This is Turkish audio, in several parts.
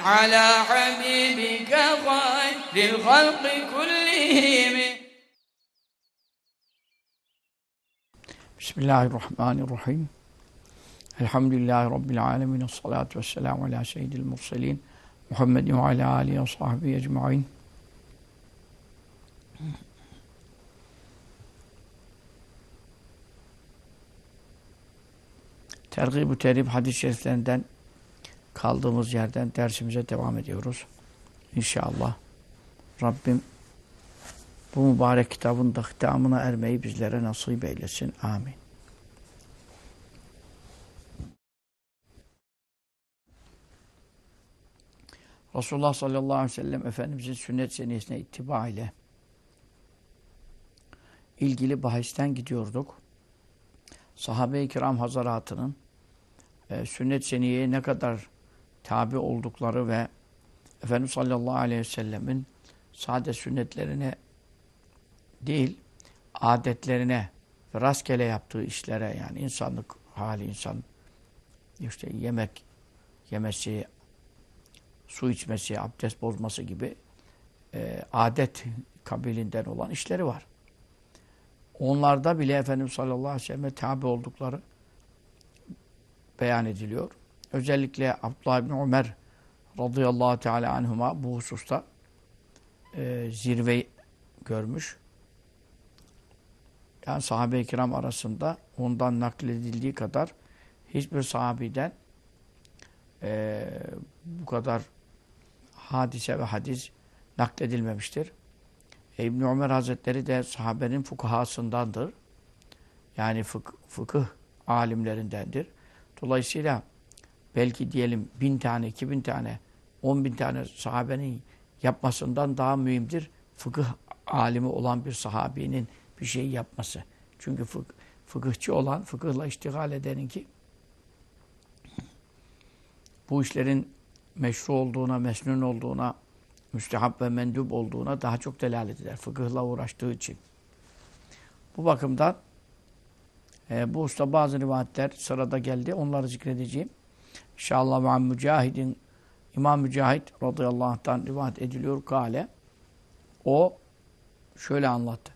على حبيبك خير الخلق كلهم. بسم الله الرحمن الرحيم. الحمد لله رب العالمين الصلاة والسلام على سيد المرسلين محمد وعلى آله وصحبه أجمعين. Tergib-ü Terib hadis-i şeriflerinden kaldığımız yerden dersimize devam ediyoruz. İnşallah Rabbim bu mübarek kitabın da hitamına ermeyi bizlere nasip eylesin. Amin. Resulullah sallallahu aleyhi ve sellem Efendimizin sünnet seniyesine ittiba ile ilgili bahisten gidiyorduk. Sahabe-i kiram hazaratının e, sünnet seniyeye ne kadar tabi oldukları ve Efendimiz sallallahu aleyhi ve sellemin sade sünnetlerine değil, adetlerine ve rastgele yaptığı işlere yani insanlık hali insan işte yemek yemesi, su içmesi, abdest bozması gibi e, adet kabilinden olan işleri var. Onlarda bile Efendimiz sallallahu aleyhi ve sellem'e tabi oldukları beyan ediliyor. Özellikle Abdullah bin Ömer radıyallahu teala anhuma bu hususta e, zirve görmüş. Yani sahabe-i kiram arasında ondan nakledildiği kadar hiçbir sahabiden e, bu kadar hadise ve hadis nakledilmemiştir. E, ibn Ömer Hazretleri de sahabenin fukahasındandır. Yani fık fıkıh alimlerindendir. Dolayısıyla belki diyelim bin tane, iki bin tane, on bin tane sahabenin yapmasından daha mühimdir fıkıh alimi olan bir sahabinin bir şey yapması. Çünkü fık, fıkıhçı olan, fıkıhla iştigal edeninki bu işlerin meşru olduğuna, mesnun olduğuna, müstehap ve mendub olduğuna daha çok delalet eder. Fıkıhla uğraştığı için. Bu bakımdan e, bu usta bazı rivayetler sırada geldi. Onları zikredeceğim. İnşallah ve Mücahid'in İmam Mücahit radıyallahu anh'tan rivayet ediliyor. Kale o şöyle anlattı.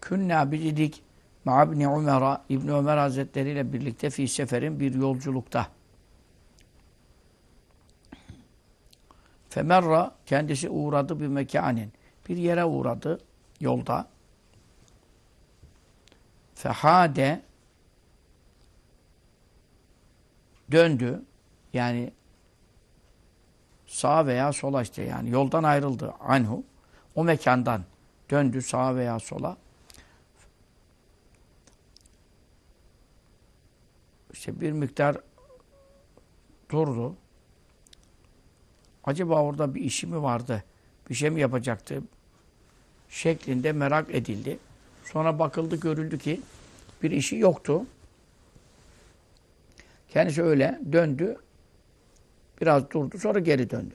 Künna bididik ma'abni Ömer'a İbn Ömer Hazretleri ile birlikte fi seferin bir yolculukta. Femerra kendisi uğradı bir mekanin. Bir yere uğradı yolda. Fehade döndü. Yani sağa veya sola işte yani yoldan ayrıldı anhu. O mekandan döndü sağa veya sola. İşte bir miktar durdu. Acaba orada bir işi mi vardı? Bir şey mi yapacaktı? Şeklinde merak edildi. Sonra bakıldı görüldü ki bir işi yoktu. Kendisi öyle döndü. Biraz durdu sonra geri döndü.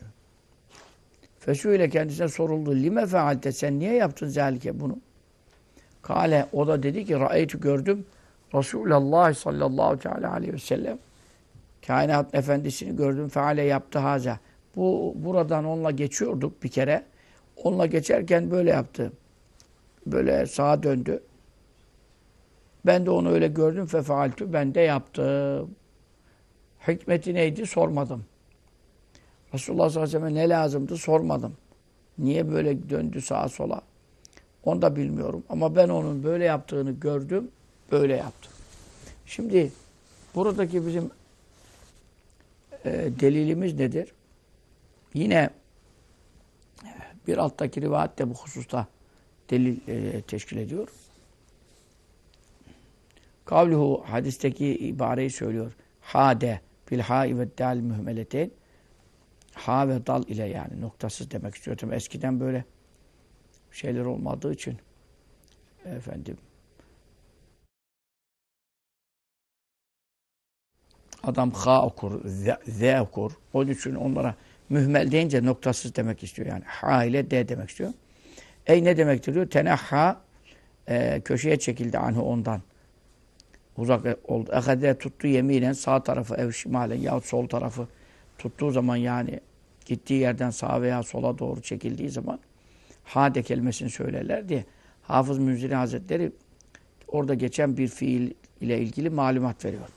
İle kendisine soruldu. Lime fealte sen niye yaptın zâlike bunu? Kale o da dedi ki ra'eytü gördüm. Resulullah sallallahu teala aleyhi ve sellem kainat efendisini gördüm. Feale yaptı haza. Bu buradan onunla geçiyorduk bir kere. Onunla geçerken böyle yaptı. Böyle sağa döndü. Ben de onu öyle gördüm. Fefaaltü. Ben de yaptım. Hikmeti neydi? Sormadım. Resulullah sallallahu aleyhi ve sellem ne lazımdı? Sormadım. Niye böyle döndü sağa sola? Onu da bilmiyorum. Ama ben onun böyle yaptığını gördüm. Böyle yaptım. Şimdi buradaki bizim e, delilimiz nedir? Yine bir alttaki rivayet de bu hususta delil e, teşkil ediyor. Kavluhu hadisteki ibareyi söylüyor. Hade bil ha'i ve dal mühmeleteyn. Ha ve dal ile yani noktasız demek istiyorum. Eskiden böyle şeyler olmadığı için efendim adam ha okur, z, okur. Onun için onlara mühmel deyince noktasız demek istiyor yani. Ha ile d demek istiyor. Ey ne demektir diyor? Tenahha e, köşeye çekildi anhu ondan. Uzak oldu. Ehade tuttu yeminen sağ tarafı ev şimalen yahut sol tarafı tuttuğu zaman yani gittiği yerden sağa veya sola doğru çekildiği zaman hade kelimesini söylerler diye Hafız Münziri Hazretleri orada geçen bir fiil ile ilgili malumat veriyor.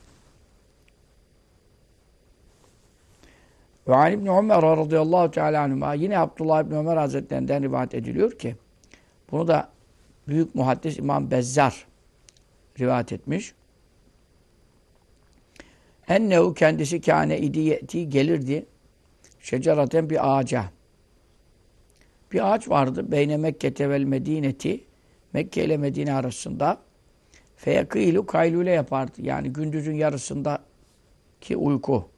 Ve Ali İbni Ömer radıyallahu teala anhuma yine Abdullah İbni Ömer Hazretlerinden rivayet ediliyor ki bunu da büyük muhaddis İmam Bezzar rivayet etmiş. Ennehu kendisi kâne idi gelirdi. Şeceraten bir ağaca. Bir ağaç vardı. Beyne Mekke vel Medineti. Mekke ile Medine arasında. Feyakîlu kaylule yapardı. Yani gündüzün yarısındaki uyku.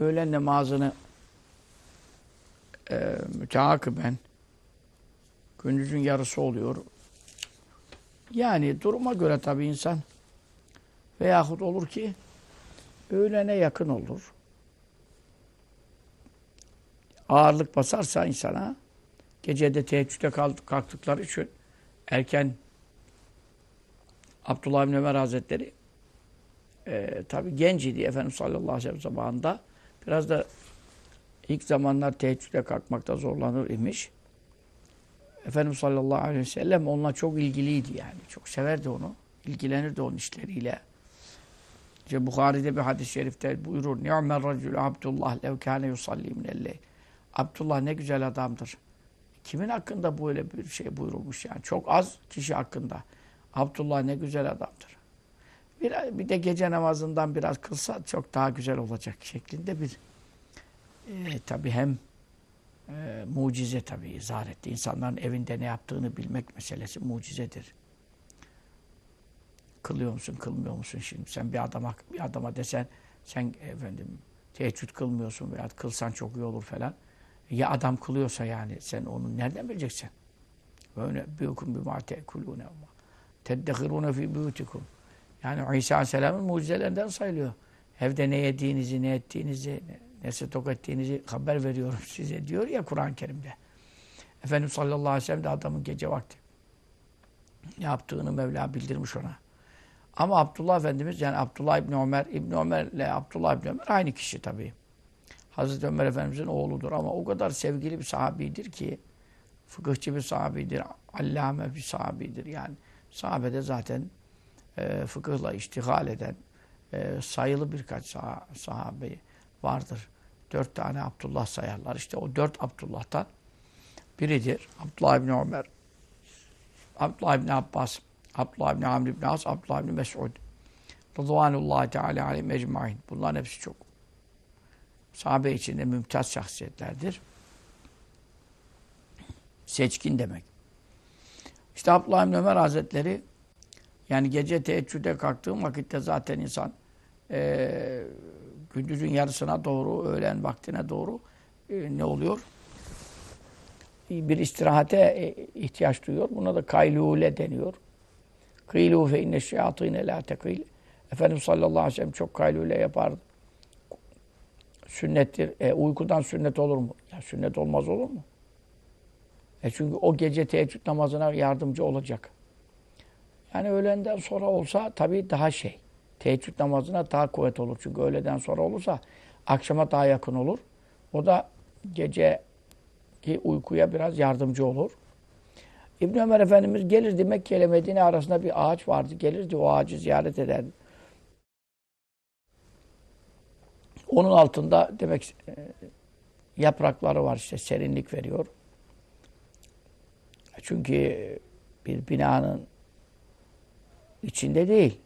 Öğlen namazını e, müteakiben gündüzün yarısı oluyor. Yani duruma göre tabii insan veyahut olur ki öğlene yakın olur. Ağırlık basarsa insana gecede teheccüde kalktıkları için erken Abdullah bin Ömer Hazretleri e, tabi genç idi Efendimiz sallallahu aleyhi ve sellem zamanında. Biraz da ilk zamanlar teheccüde kalkmakta zorlanır imiş. Efendimiz sallallahu aleyhi ve sellem onunla çok ilgiliydi yani. Çok severdi onu. İlgilenirdi onun işleriyle. İşte Bukhari'de bir hadis-i şerifte buyurur. Ni'mel racül Abdullah lev kâne yusalli minelleyl. Abdullah ne güzel adamdır. Kimin hakkında böyle bir şey buyurulmuş yani? Çok az kişi hakkında. Abdullah ne güzel adamdır. Bir, bir de gece namazından biraz kılsa çok daha güzel olacak şeklinde bir e, tabi hem e, mucize tabii izah etti. İnsanların evinde ne yaptığını bilmek meselesi mucizedir. Kılıyor musun, kılmıyor musun şimdi? Sen bir adama bir adama desen sen efendim teheccüd kılmıyorsun veya kılsan çok iyi olur falan. Ya adam kılıyorsa yani sen onu nereden bileceksin? Böyle büyüküm bir ma tekulune ama teddehirune fi buyutikum. Yani İsa Aleyhisselam'ın mucizelerinden sayılıyor. Evde ne yediğinizi, ne ettiğinizi, ne stok ettiğinizi haber veriyorum size diyor ya Kur'an-ı Kerim'de. Efendimiz sallallahu aleyhi ve sellem de adamın gece vakti ne yaptığını Mevla bildirmiş ona. Ama Abdullah Efendimiz yani Abdullah İbni Ömer, İbni Ömer ile Abdullah İbni Ömer aynı kişi tabii. Hazreti Ömer Efendimiz'in oğludur ama o kadar sevgili bir sahabidir ki fıkıhçı bir sahabidir, allame bir sahabidir. Yani sahabede zaten e, fıkıhla iştihal eden e, sayılı birkaç sah sahabe vardır. Dört tane Abdullah sayarlar. İşte o dört Abdullah'tan biridir. Abdullah İbni Ömer, Abdullah İbni Abbas, Abdullah İbni Amr İbni As, Abdullah İbni Mes'ud. Rıdvanullahi Teala aleyhi mecmain. Bunların hepsi çok sahabe içinde mümtaz şahsiyetlerdir. Seçkin demek. İşte Abdullah İbni Ömer Hazretleri yani gece teheccüde kalktığım vakitte zaten insan e, gündüzün yarısına doğru, öğlen vaktine doğru e, ne oluyor? Bir istirahate e, ihtiyaç duyuyor. Buna da kaylule deniyor. Kıylu fe inne şeyatine la tekil. Efendimiz sallallahu aleyhi ve sellem çok kaylule yapardı. Sünnettir. E, uykudan sünnet olur mu? Ya sünnet olmaz olur mu? E çünkü o gece teheccüd namazına yardımcı olacak. Yani öğlenden sonra olsa tabii daha şey. Teheccüd namazına daha kuvvet olur. Çünkü öğleden sonra olursa akşama daha yakın olur. O da gece ki uykuya biraz yardımcı olur. İbn Ömer Efendimiz gelirdi Mekke ile Medine arasında bir ağaç vardı. Gelirdi o ağacı ziyaret ederdi. Onun altında demek e, yaprakları var işte serinlik veriyor. Çünkü bir binanın içinde değil.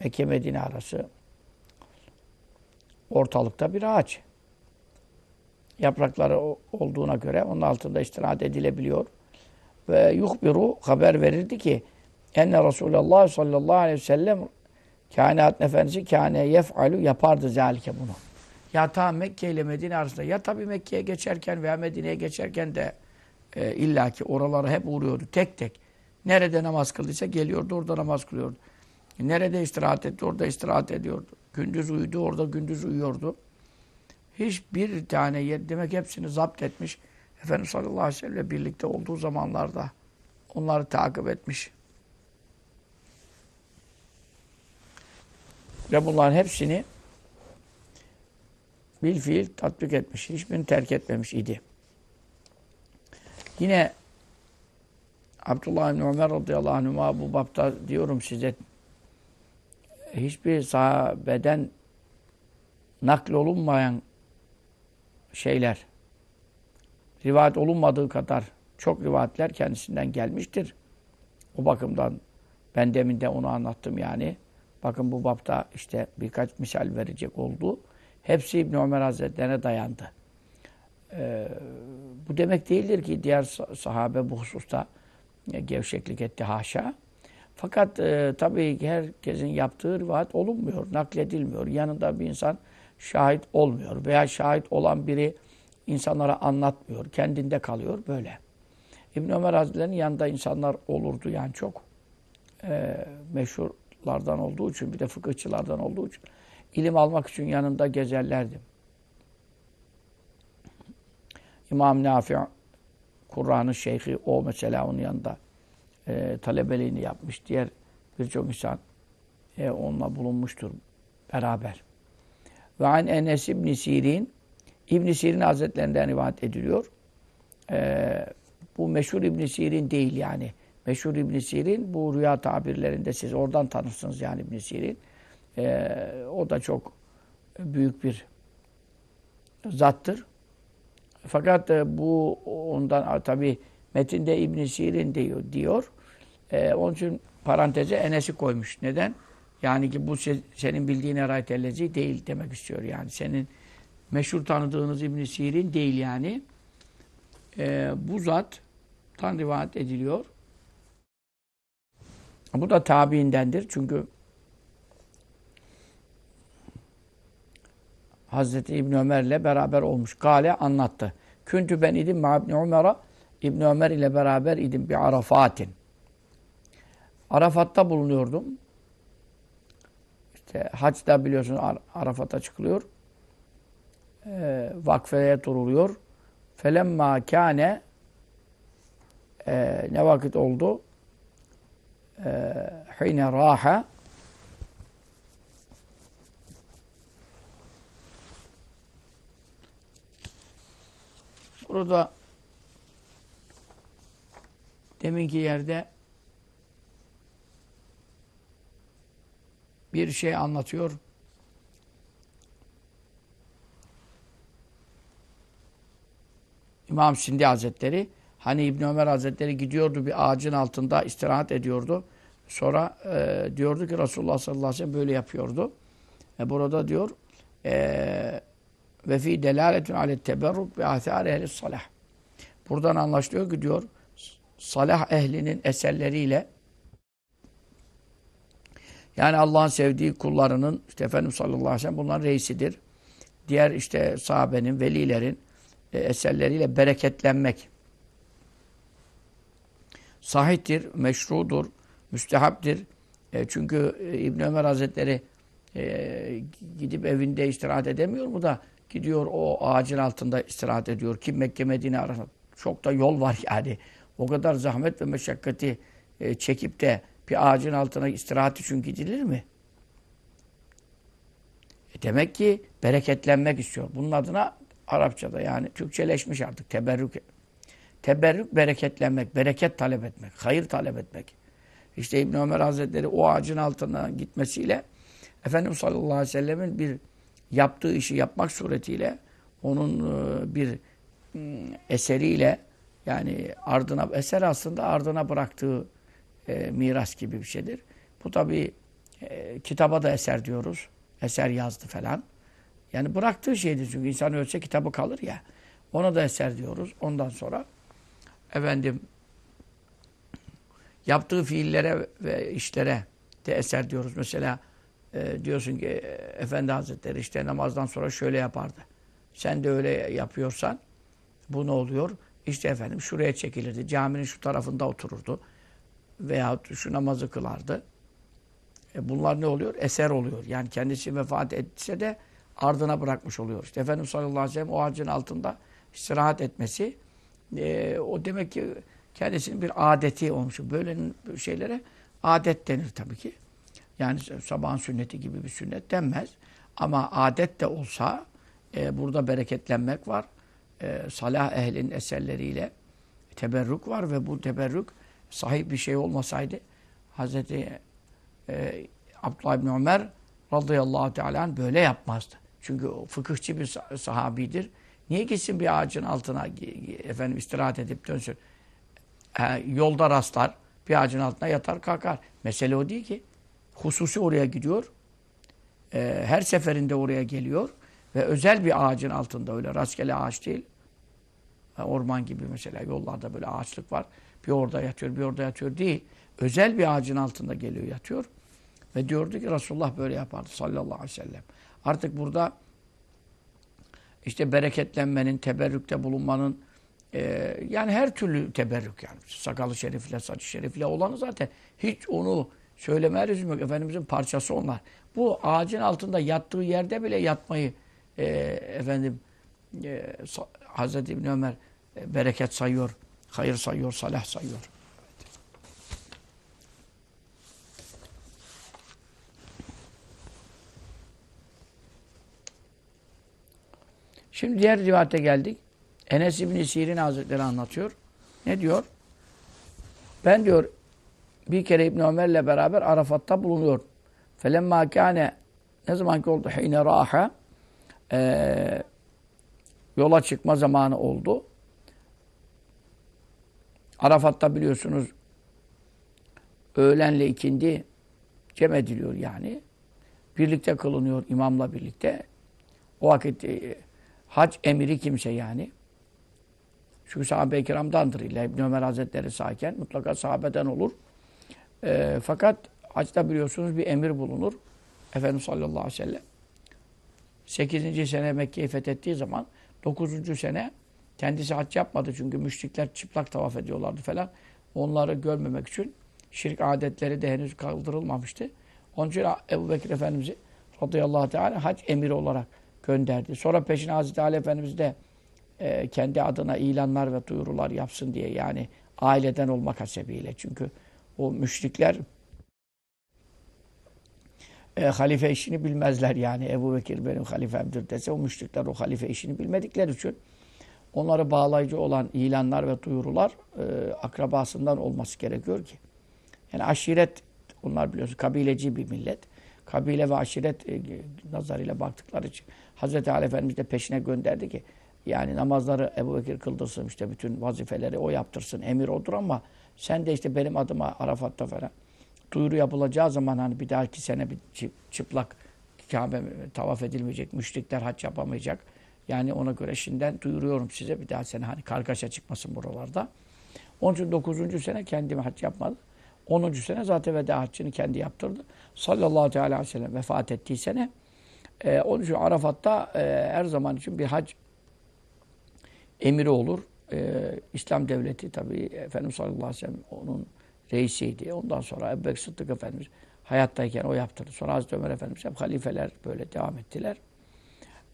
Mekke Medine arası ortalıkta bir ağaç. Yaprakları olduğuna göre onun altında istirahat edilebiliyor. Ve yuhbiru haber verirdi ki enne Resulullah sallallahu aleyhi ve sellem Kainat efendisi kâne yef'alu yapardı zâlike bunu. Ya ta Mekke ile Medine arasında ya tabi Mekke'ye geçerken veya Medine'ye geçerken de e, illaki oralara hep uğruyordu tek tek. Nerede namaz kıldıysa geliyordu orada namaz kılıyordu. Nerede istirahat etti orada istirahat ediyordu. Gündüz uyudu orada gündüz uyuyordu. Hiçbir tane yer demek hepsini zapt etmiş. Efendimiz sallallahu aleyhi ve sellem birlikte olduğu zamanlarda onları takip etmiş. Ve bunların hepsini bil fiil tatbik etmiş. Hiçbirini terk etmemiş idi. Yine Abdullah İbni Ömer radıyallahu anhuma bu bapta diyorum size hiçbir sahabeden nakl olunmayan şeyler rivayet olunmadığı kadar çok rivayetler kendisinden gelmiştir. O bakımdan ben demin de onu anlattım yani. Bakın bu bapta işte birkaç misal verecek oldu. Hepsi İbn Ömer Hazretlerine dayandı. Ee, bu demek değildir ki diğer sahabe bu hususta gevşeklik etti haşa. Fakat e, tabii herkesin yaptığı rivayet olunmuyor, nakledilmiyor. Yanında bir insan şahit olmuyor veya şahit olan biri insanlara anlatmıyor, kendinde kalıyor böyle. İbn Ömer Hazretleri'nin yanında insanlar olurdu yani çok e, meşhurlardan olduğu için bir de fıkıhçılardan olduğu için ilim almak için yanında gezerlerdi. İmam Nafi Kur'an'ın şeyhi o mesela onun yanında e, talebeliğini yapmış. Diğer birçok insan e, onunla bulunmuştur beraber. Ve an Enes İbn Sirin İbn Sirin Hazretlerinden rivayet ediliyor. E, bu meşhur İbn Sirin değil yani. Meşhur İbn Sirin bu rüya tabirlerinde siz oradan tanırsınız yani İbn Sirin. E, o da çok büyük bir zattır. Fakat e, bu ondan tabi metinde İbn Sirin diyor. diyor. E, onun için paranteze Enes'i koymuş. Neden? Yani ki bu senin bildiğin Erayet değil demek istiyor yani. Senin meşhur tanıdığınız İbn Sirin değil yani. E, bu zattan rivayet ediliyor. Bu da tabiindendir. Çünkü Hazreti İbn Ömer'le beraber olmuş. Gale anlattı. Küntü ben idim ma İbn Ömer'a İbn Ömer ile beraber idim bir Arafat'in. Arafat'ta bulunuyordum. İşte hacda biliyorsunuz Arafat'a çıkılıyor. E, vakfeye duruluyor. Felemma kâne e, ne vakit oldu? E, hine raha Burada deminki yerde bir şey anlatıyor. İmam Sindi Hazretleri hani İbn Ömer Hazretleri gidiyordu bir ağacın altında istirahat ediyordu. Sonra e, diyordu ki Resulullah sallallahu aleyhi ve sellem böyle yapıyordu. E, burada diyor e, ve fi delaletun alet teberruk ve athar ehli salah. Buradan anlaşılıyor ki diyor salah ehlinin eserleriyle yani Allah'ın sevdiği kullarının işte Efendimiz sallallahu aleyhi ve sellem bunların reisidir. Diğer işte sahabenin, velilerin e, eserleriyle bereketlenmek sahihtir, meşrudur, müstehaptir. E, çünkü e, İbn Ömer Hazretleri e, gidip evinde istirahat edemiyor mu da gidiyor o ağacın altında istirahat ediyor. Kim Mekke Medine arasında çok da yol var yani. O kadar zahmet ve meşakkati e, çekip de bir ağacın altına istirahat için gidilir mi? E demek ki bereketlenmek istiyor. Bunun adına Arapçada yani Türkçeleşmiş artık teberrük. Teberrük bereketlenmek, bereket talep etmek, hayır talep etmek. İşte İbn Ömer Hazretleri o ağacın altına gitmesiyle Efendimiz sallallahu aleyhi ve sellemin bir yaptığı işi yapmak suretiyle onun e, bir eseriyle yani ardına eser aslında ardına bıraktığı e, miras gibi bir şeydir. Bu tabi e, kitaba da eser diyoruz. Eser yazdı falan. Yani bıraktığı şeydir çünkü insan ölse kitabı kalır ya. Ona da eser diyoruz. Ondan sonra efendim yaptığı fiillere ve işlere de eser diyoruz. Mesela e, diyorsun ki e, Efendi Hazretleri işte namazdan sonra şöyle yapardı. Sen de öyle yapıyorsan bu ne oluyor? İşte efendim şuraya çekilirdi. Caminin şu tarafında otururdu. Veyahut şu namazı kılardı. E bunlar ne oluyor? Eser oluyor. Yani kendisi vefat etse de ardına bırakmış oluyor. İşte Efendimiz sallallahu aleyhi ve sellem o ağacın altında istirahat etmesi e, o demek ki kendisinin bir adeti olmuş. Böyle şeylere adet denir tabii ki. Yani sabahın sünneti gibi bir sünnet denmez. Ama adet de olsa e, burada bereketlenmek var. E, salah ehlinin eserleriyle teberrük var ve bu teberrük sahip bir şey olmasaydı Hazreti e, Abdullah İbni Ömer radıyallahu teala böyle yapmazdı. Çünkü o fıkıhçı bir sahabidir. Niye gitsin bir ağacın altına efendim istirahat edip dönsün? E, yolda rastlar, bir ağacın altına yatar kalkar. Mesele o değil ki. Hususi oraya gidiyor. E, her seferinde oraya geliyor. Ve özel bir ağacın altında öyle rastgele ağaç değil. E, orman gibi mesela yollarda böyle ağaçlık var. Bir orada yatıyor, bir orada yatıyor değil. Özel bir ağacın altında geliyor yatıyor. Ve diyordu ki Resulullah böyle yapardı sallallahu aleyhi ve sellem. Artık burada işte bereketlenmenin, teberrükte bulunmanın e, yani her türlü teberrük yani. Sakalı şerifle, saçı şerifle olanı zaten hiç onu söyleme lüzum yok. Efendimizin parçası onlar. Bu ağacın altında yattığı yerde bile yatmayı e, efendim e, Hazreti İbni Ömer e, bereket sayıyor, hayır sayıyor, salah sayıyor. Şimdi diğer rivayete geldik. Enes İbni Sirin Hazretleri anlatıyor. Ne diyor? Ben diyor bir kere İbn Ömer'le beraber Arafat'ta bulunuyor. Felemma kâne ne zaman ki oldu hine raha e, yola çıkma zamanı oldu. Arafat'ta biliyorsunuz öğlenle ikindi cem ediliyor yani. Birlikte kılınıyor imamla birlikte. O vakit e, hac emiri kimse yani. Çünkü sahabe-i kiramdandır. İlla İbn Ömer Hazretleri sahken mutlaka sahabeden olur. E, fakat hacda biliyorsunuz bir emir bulunur. Efendimiz sallallahu aleyhi ve sellem 8. sene Mekke'yi fethettiği zaman 9. sene kendisi hac yapmadı çünkü müşrikler çıplak tavaf ediyorlardı falan. Onları görmemek için şirk adetleri de henüz kaldırılmamıştı. Onun için Ebu Bekir Efendimiz'i radıyallahu teala hac emiri olarak gönderdi. Sonra peşine Hazreti Ali Efendimiz de e, kendi adına ilanlar ve duyurular yapsın diye yani aileden olmak hasebiyle. Çünkü o müşrikler e, halife işini bilmezler yani. Ebu Bekir benim halifemdir dese o müşrikler o halife işini bilmedikleri için onları bağlayıcı olan ilanlar ve duyurular e, akrabasından olması gerekiyor ki. Yani aşiret, onlar biliyorsunuz kabileci bir millet. Kabile ve aşiret e, nazarıyla baktıkları için Hazreti Ali Efendimiz de peşine gönderdi ki yani namazları Ebu Bekir kıldırsın işte bütün vazifeleri o yaptırsın. Emir odur ama sen de işte benim adıma Arafat'ta falan duyuru yapılacağı zaman hani bir dahaki sene bir çıplak Kabe tavaf edilmeyecek, müşrikler hac yapamayacak. Yani ona göre şimdiden duyuruyorum size bir daha sene hani kargaşa çıkmasın buralarda. Onun için 9. sene kendime hac yapmadı. 10. sene zaten veda haccını kendi yaptırdı. Sallallahu aleyhi ve sellem vefat ettiği sene. E, onun için Arafat'ta e, her zaman için bir hac emiri olur. E, İslam devleti tabii Efendimiz sallallahu aleyhi ve sellem onun reisiydi. Ondan sonra Ebu Bekir Sıddık Efendimiz hayattayken o yaptırdı. Sonra Hazreti Ömer Efendimiz hep halifeler böyle devam ettiler.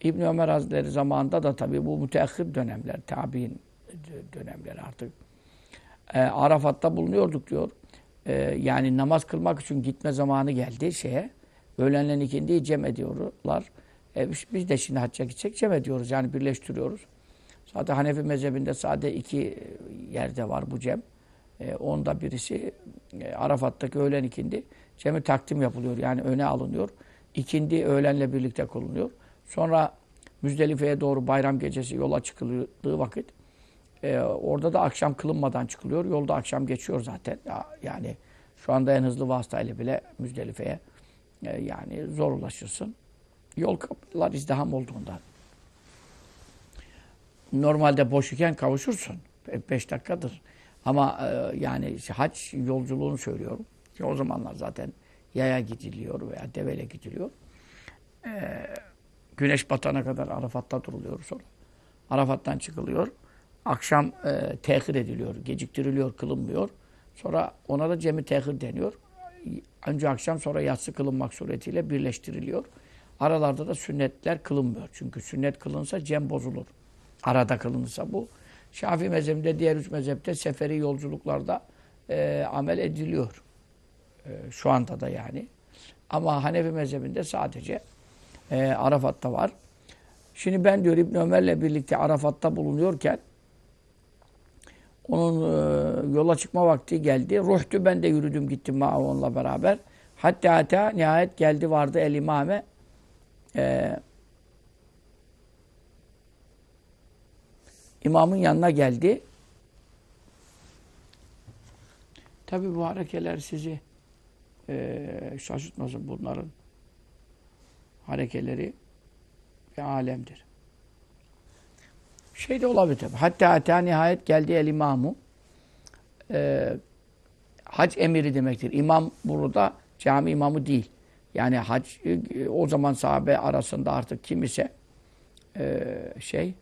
İbn Ömer Hazretleri zamanında da tabii bu müteahhir dönemler, tabi'in dönemleri artık. E, Arafat'ta bulunuyorduk diyor. E, yani namaz kılmak için gitme zamanı geldi şeye. Öğlenle ikindiyi cem ediyorlar. E, biz de şimdi hacca gidecek cem ediyoruz. Yani birleştiriyoruz. Zaten Hanefi mezhebinde sadece iki yerde var bu cem. E, onda birisi e, Arafat'taki öğlen ikindi. Cemi takdim yapılıyor. Yani öne alınıyor. İkindi öğlenle birlikte kılınıyor. Sonra Müzdelife'ye doğru bayram gecesi yola çıkıldığı vakit e, orada da akşam kılınmadan çıkılıyor. Yolda akşam geçiyor zaten. Ya, yani şu anda en hızlı vasıtayla bile Müzdelife'ye e, yani zor ulaşırsın. Yol kapılar izdiham olduğundan. Normalde boş iken kavuşursun. Beş dakikadır. Ama e, yani işte hac yolculuğunu söylüyorum. Ki o zamanlar zaten yaya gidiliyor veya deveyle gidiliyor. Ee, güneş batana kadar Arafat'ta duruluyor sonra. Arafat'tan çıkılıyor. Akşam e, tehir ediliyor, geciktiriliyor, kılınmıyor. Sonra ona da cemi tehir deniyor. Önce akşam sonra yatsı kılınmak suretiyle birleştiriliyor. Aralarda da sünnetler kılınmıyor. Çünkü sünnet kılınsa cem bozulur. Arada kılınırsa bu. Şafii mezhebinde, diğer üç mezhepte seferi yolculuklarda e, amel ediliyor. E, şu anda da yani. Ama Hanefi mezhebinde sadece e, Arafat'ta var. Şimdi ben diyor İbn Ömer'le birlikte Arafat'ta bulunuyorken onun e, yola çıkma vakti geldi. Ruhtu ben de yürüdüm gittim onunla beraber. Hatta hatta nihayet geldi vardı el imame. E, imamın yanına geldi. Tabi bu harekeler sizi e, şaşırtmasın bunların harekeleri ve alemdir. Şey de olabilir tabi. Hatta hatta nihayet geldi el imamu. Ee, hac emiri demektir. İmam burada cami imamı değil. Yani hac e, o zaman sahabe arasında artık kim ise e, şey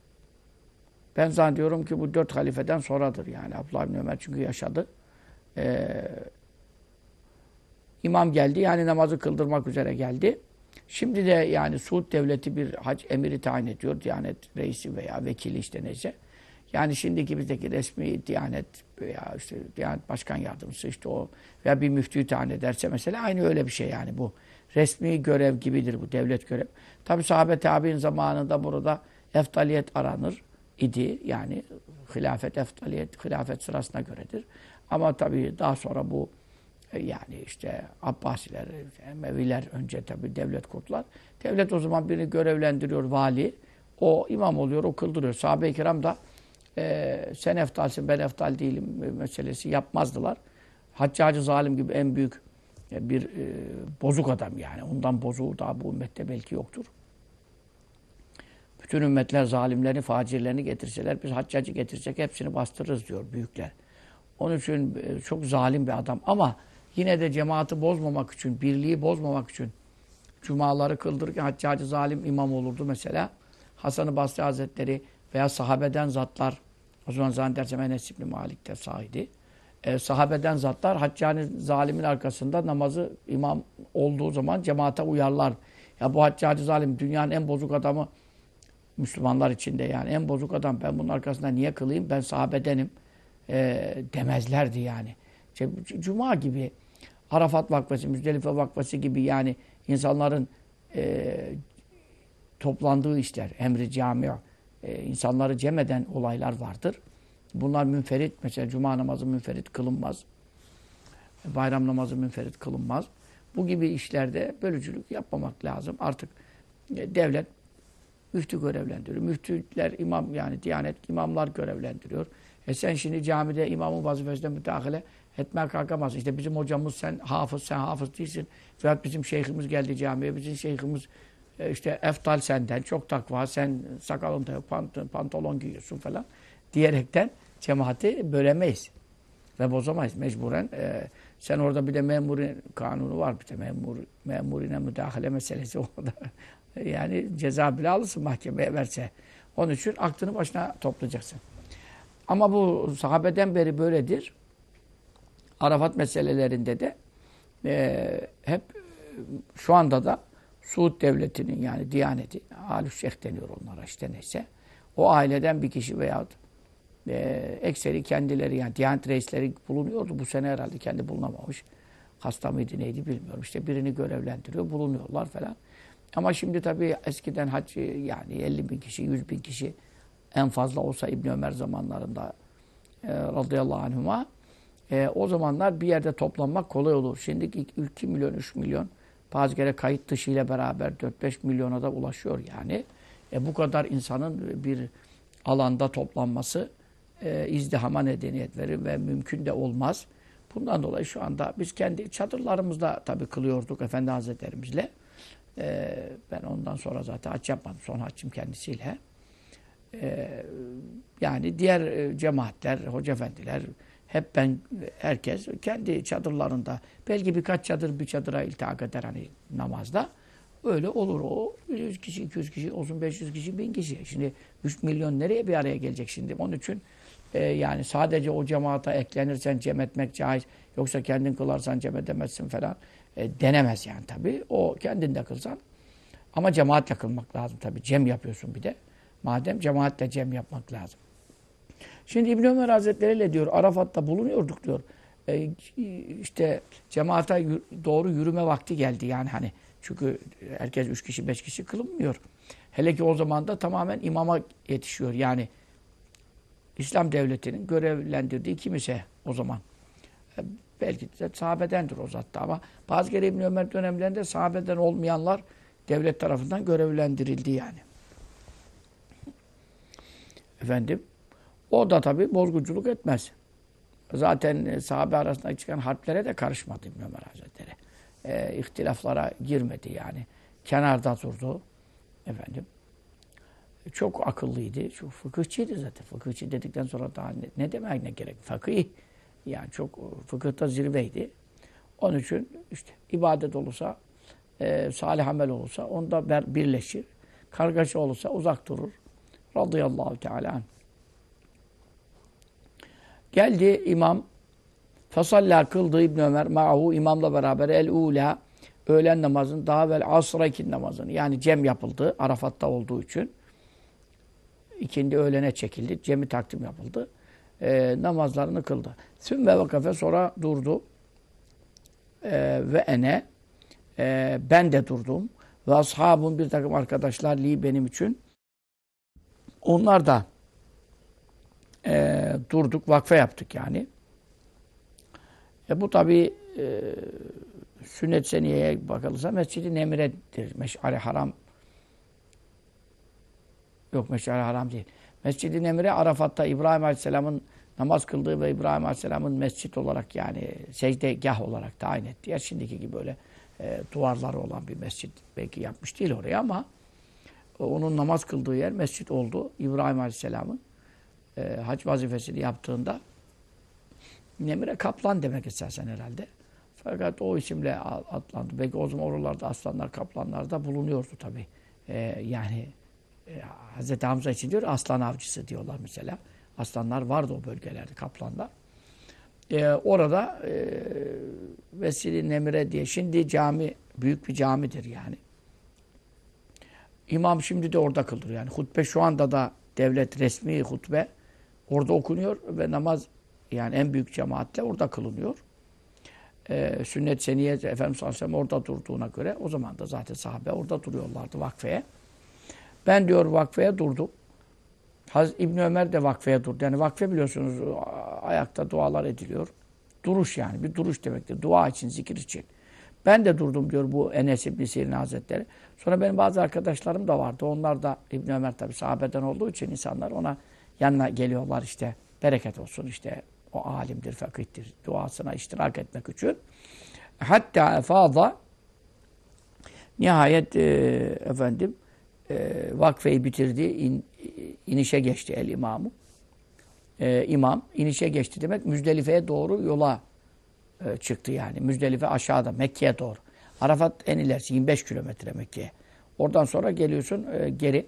ben zannediyorum ki bu dört halifeden sonradır yani. Abdullah bin Ömer çünkü yaşadı. Ee, imam geldi yani namazı kıldırmak üzere geldi. Şimdi de yani Suud devleti bir hac emiri tayin ediyor. Diyanet reisi veya vekili işte neyse. Yani şimdiki bizdeki resmi Diyanet veya işte Diyanet Başkan Yardımcısı işte o veya bir müftüyü tayin ederse mesela aynı öyle bir şey yani bu. Resmi görev gibidir bu devlet görev. Tabi sahabe tabi'in zamanında burada eftaliyet aranır idi. Yani hilafet eftaliyet hilafet sırasına göredir. Ama tabi daha sonra bu yani işte Abbasiler, Emeviler önce tabi devlet kurdular. Devlet o zaman birini görevlendiriyor vali. O imam oluyor, o kıldırıyor. Sahabe-i kiram da e, sen eftalsin, ben eftal değilim meselesi yapmazdılar. Haccacı zalim gibi en büyük e, bir e, bozuk adam yani. Ondan bozuğu daha bu ümmette belki yoktur. Bütün ümmetler zalimlerini, facirlerini getirseler, biz haccacı getirsek hepsini bastırırız diyor büyükler. Onun için e, çok zalim bir adam. Ama Yine de cemaati bozmamak için, birliği bozmamak için cumaları kıldırırken Haccacı zalim imam olurdu mesela. Hasan-ı Basri Hazretleri veya sahabeden zatlar, o zaman zannedersem Enes İbni Malik de sahidi. E, sahabeden zatlar Haccani zalimin arkasında namazı imam olduğu zaman cemaate uyarlar. Ya bu Haccacı zalim dünyanın en bozuk adamı Müslümanlar içinde yani en bozuk adam ben bunun arkasında niye kılayım ben sahabedenim e, demezlerdi yani. Cuma gibi Arafat vakfası, Müzdelife vakfası gibi yani insanların e, toplandığı işler, emri cami, e, insanları cem eden olaylar vardır. Bunlar münferit, mesela cuma namazı münferit kılınmaz. Bayram namazı münferit kılınmaz. Bu gibi işlerde bölücülük yapmamak lazım. Artık e, devlet müftü görevlendiriyor. Müftüler imam yani diyanet imamlar görevlendiriyor. E sen şimdi camide imamın vazifesine müteahhile etmeye kalkamazsın. İşte bizim hocamız sen hafız, sen hafız değilsin. Veyahut bizim şeyhimiz geldi camiye, bizim şeyhimiz e, işte eftal senden, çok takva, sen sakalın da yok, pantolon giyiyorsun falan diyerekten cemaati bölemeyiz. Ve bozamayız mecburen. E, sen orada bir de memurin kanunu var. Bir de memur, memurine müdahale meselesi orada. yani ceza bile alırsın mahkemeye verse. Onun için aklını başına toplayacaksın. Ama bu sahabeden beri böyledir. Arafat meselelerinde de e, hep şu anda da Suud devletinin yani Diyaneti, Alüş Şeyh deniyor onlara işte neyse. O aileden bir kişi veyahut e, ekseri kendileri yani Diyanet reisleri bulunuyordu. Bu sene herhalde kendi bulunamamış. Hasta mıydı neydi bilmiyorum. İşte birini görevlendiriyor, bulunuyorlar falan. Ama şimdi tabii eskiden hac yani 50 bin kişi, 100 bin kişi en fazla olsa İbn Ömer zamanlarında e, radıyallahu anhuma e, o zamanlar bir yerde toplanmak kolay olur. Şimdi 2 milyon, 3 milyon bazı kere kayıt dışı ile beraber 4-5 milyona da ulaşıyor yani. E, bu kadar insanın bir alanda toplanması e, izdihama nedeniyet verir ve mümkün de olmaz. Bundan dolayı şu anda biz kendi çadırlarımızda tabii kılıyorduk Efendi Hazretlerimizle. E, ben ondan sonra zaten haç yapmadım. Son haçım kendisiyle. E, yani diğer e, cemaatler, hoca efendiler, hep ben herkes kendi çadırlarında belki birkaç çadır bir çadıra iltihak eder hani namazda. Öyle olur o 100 kişi, 200 kişi, olsun 500 kişi, 1000 kişi. Şimdi 3 milyon nereye bir araya gelecek şimdi? Onun için e, yani sadece o cemaata eklenirsen cem etmek caiz. Yoksa kendin kılarsan cem edemezsin falan. E, denemez yani tabii. O kendinde kılsan. Ama cemaatle kılmak lazım tabii. Cem yapıyorsun bir de. Madem cemaatle cem yapmak lazım. Şimdi İbn Ömer Hazretleri ile diyor Arafat'ta bulunuyorduk diyor. E, işte cemaate doğru yürüme vakti geldi yani hani. Çünkü herkes üç kişi beş kişi kılınmıyor. Hele ki o zaman da tamamen imama yetişiyor. Yani İslam devletinin görevlendirdiği kimse o zaman. E, belki de sahabedendir o zatta ama bazı kere İbn Ömer dönemlerinde sahabeden olmayanlar devlet tarafından görevlendirildi yani. Efendim o da tabi bozguculuk etmez. Zaten e, sahabe arasında çıkan harplere de karışmadı İbn Ömer Hazretleri. E, ihtilaflara girmedi yani. Kenarda durdu. Efendim. Çok akıllıydı. Çok fıkıhçıydı zaten. Fıkıhçı dedikten sonra daha ne, ne demek ne gerek? Fakih. Yani çok e, fıkıhta zirveydi. Onun için işte ibadet olursa, e, salih amel olursa onda birleşir. Kargaşa olursa uzak durur. Radıyallahu teala anh. Geldi imam. Fasalla kıldı İbn Ömer ma'hu imamla beraber el ula öğlen namazın daha vel asra ikin namazını yani cem yapıldı Arafat'ta olduğu için ikindi öğlene çekildi. Cemi takdim yapıldı. E, namazlarını kıldı. Sümme vakafe sonra durdu. E, ve ene e, ben de durdum. Ve ashabım bir takım arkadaşlar li benim için. Onlar da e, durduk, vakfe yaptık yani. E bu tabi e, sünnet seniyeye bakılırsa Mescid-i Nemire'dir. Meş'ari haram yok meş'ari haram değil. Mescid-i Nemire Arafat'ta İbrahim Aleyhisselam'ın namaz kıldığı ve İbrahim Aleyhisselam'ın mescit olarak yani secdegah olarak tayin ettiği yer. Şimdiki gibi böyle e, duvarları olan bir mescit belki yapmış değil oraya ama onun namaz kıldığı yer mescit oldu. İbrahim Aleyhisselam'ın e, hac vazifesini yaptığında Nemire Kaplan demek istersen herhalde. Fakat o isimle atlandı. Belki o zaman oralarda aslanlar, kaplanlar da bulunuyordu tabii. E, yani e, Hz. Hamza için diyor aslan avcısı diyorlar mesela. Aslanlar vardı o bölgelerde, kaplanlar. E, orada e, Vesili Nemire diye. Şimdi cami, büyük bir camidir yani. İmam şimdi de orada kıldırıyor. Yani hutbe şu anda da devlet resmi hutbe orada okunuyor ve namaz yani en büyük cemaatle orada kılınıyor. Ee, sünnet seniye Efendimiz sallallahu orada durduğuna göre o zaman da zaten sahabe orada duruyorlardı vakfeye. Ben diyor vakfeye durdum. Haz İbn Ömer de vakfeye durdu. Yani vakfe biliyorsunuz ayakta dualar ediliyor. Duruş yani bir duruş demektir. Dua için, zikir için. Ben de durdum diyor bu Enes İbn Sirin Hazretleri. Sonra benim bazı arkadaşlarım da vardı. Onlar da İbn Ömer tabi sahabeden olduğu için insanlar ona yanına geliyorlar işte. Bereket olsun işte o alimdir, fakihtir. Duasına iştirak etmek için. Hatta efada nihayet e, efendim e, vakfeyi bitirdi. In, inişe geçti el imamı. E, imam inişe geçti demek Müzdelife'ye doğru yola e, çıktı yani. Müzdelife aşağıda Mekke'ye doğru. Arafat en ilerisi 25 kilometre Mekke'ye. Oradan sonra geliyorsun e, geri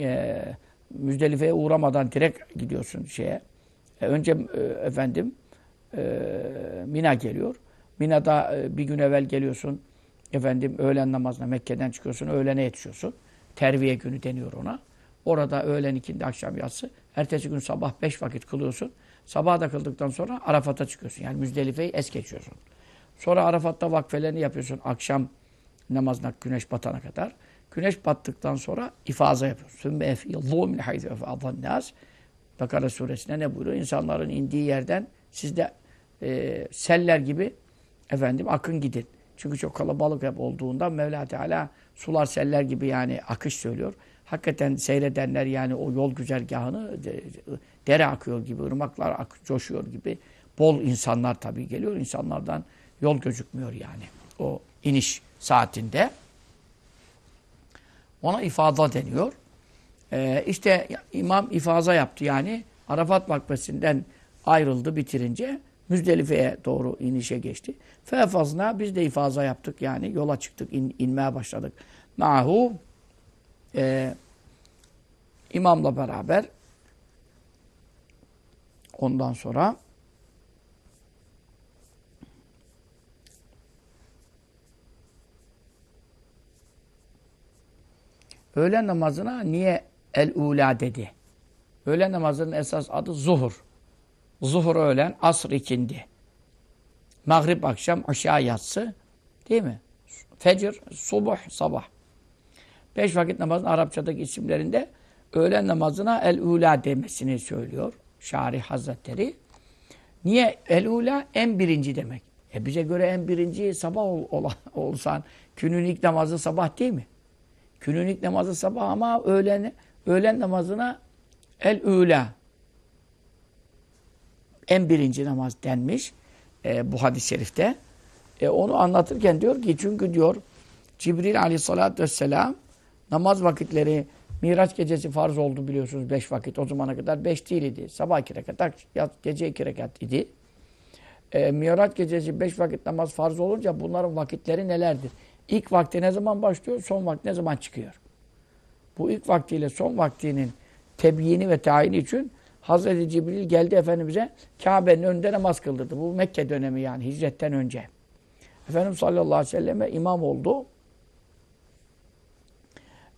e, Müzdelife'ye uğramadan direkt gidiyorsun şeye. E, önce e, efendim e, Mina geliyor. Mina'da e, bir gün evvel geliyorsun. Efendim öğlen namazına Mekke'den çıkıyorsun. Öğlene yetişiyorsun. Terviye günü deniyor ona. Orada öğlen ikindi akşam yatsı. Ertesi gün sabah beş vakit kılıyorsun. Sabah da kıldıktan sonra Arafat'a çıkıyorsun. Yani Müzdelife'yi es geçiyorsun. Sonra Arafat'ta vakfelerini yapıyorsun. Akşam namazına güneş batana kadar. Güneş battıktan sonra ifaza yapıyorsun. Sümme efiyallâhu min haythu efâdan nâs. Bakara suresinde ne buyuruyor? İnsanların indiği yerden siz de e, seller gibi efendim akın gidin. Çünkü çok kalabalık hep olduğunda Mevla Teala sular seller gibi yani akış söylüyor. Hakikaten seyredenler yani o yol güzergahını dere akıyor gibi, ırmaklar ak coşuyor gibi bol insanlar tabii geliyor. İnsanlardan yol gözükmüyor yani o iniş saatinde. Ona ifada deniyor. Ee, işte imam ifaza yaptı yani Arafat vakfesinden ayrıldı bitirince Müzdelife'ye doğru inişe geçti. Fefazna biz de ifaza yaptık yani yola çıktık in, inmeye başladık. Mahu e, imamla beraber ondan sonra öğlen namazına niye el-ula dedi? Öğlen namazının esas adı zuhur. Zuhur öğlen, asr ikindi. Maghrib akşam, aşağı yatsı. Değil mi? Fecir, subuh, sabah. Beş vakit namazın Arapçadaki isimlerinde öğlen namazına el-ula demesini söylüyor. Şarih Hazretleri. Niye el-ula? En birinci demek. E bize göre en birinci sabah ol, ol, olsan günün ilk namazı sabah değil mi? Günün ilk namazı sabah ama öğlen, öğlen namazına el-ula en birinci namaz denmiş e, bu hadis-i şerifte. E, onu anlatırken diyor ki çünkü diyor Cibril aleyhissalatü vesselam namaz vakitleri Miraç gecesi farz oldu biliyorsunuz beş vakit. O zamana kadar beş değildi. Sabah iki rekat, gece iki rekat idi. E, Miraç gecesi beş vakit namaz farz olunca bunların vakitleri nelerdir? İlk vakti ne zaman başlıyor? Son vakti ne zaman çıkıyor? Bu ilk vaktiyle son vaktinin tebyini ve tayini için Hazreti Cibril geldi Efendimiz'e Kabe'nin önünde namaz kıldırdı. Bu Mekke dönemi yani hicretten önce. Efendimiz sallallahu aleyhi ve selleme imam oldu.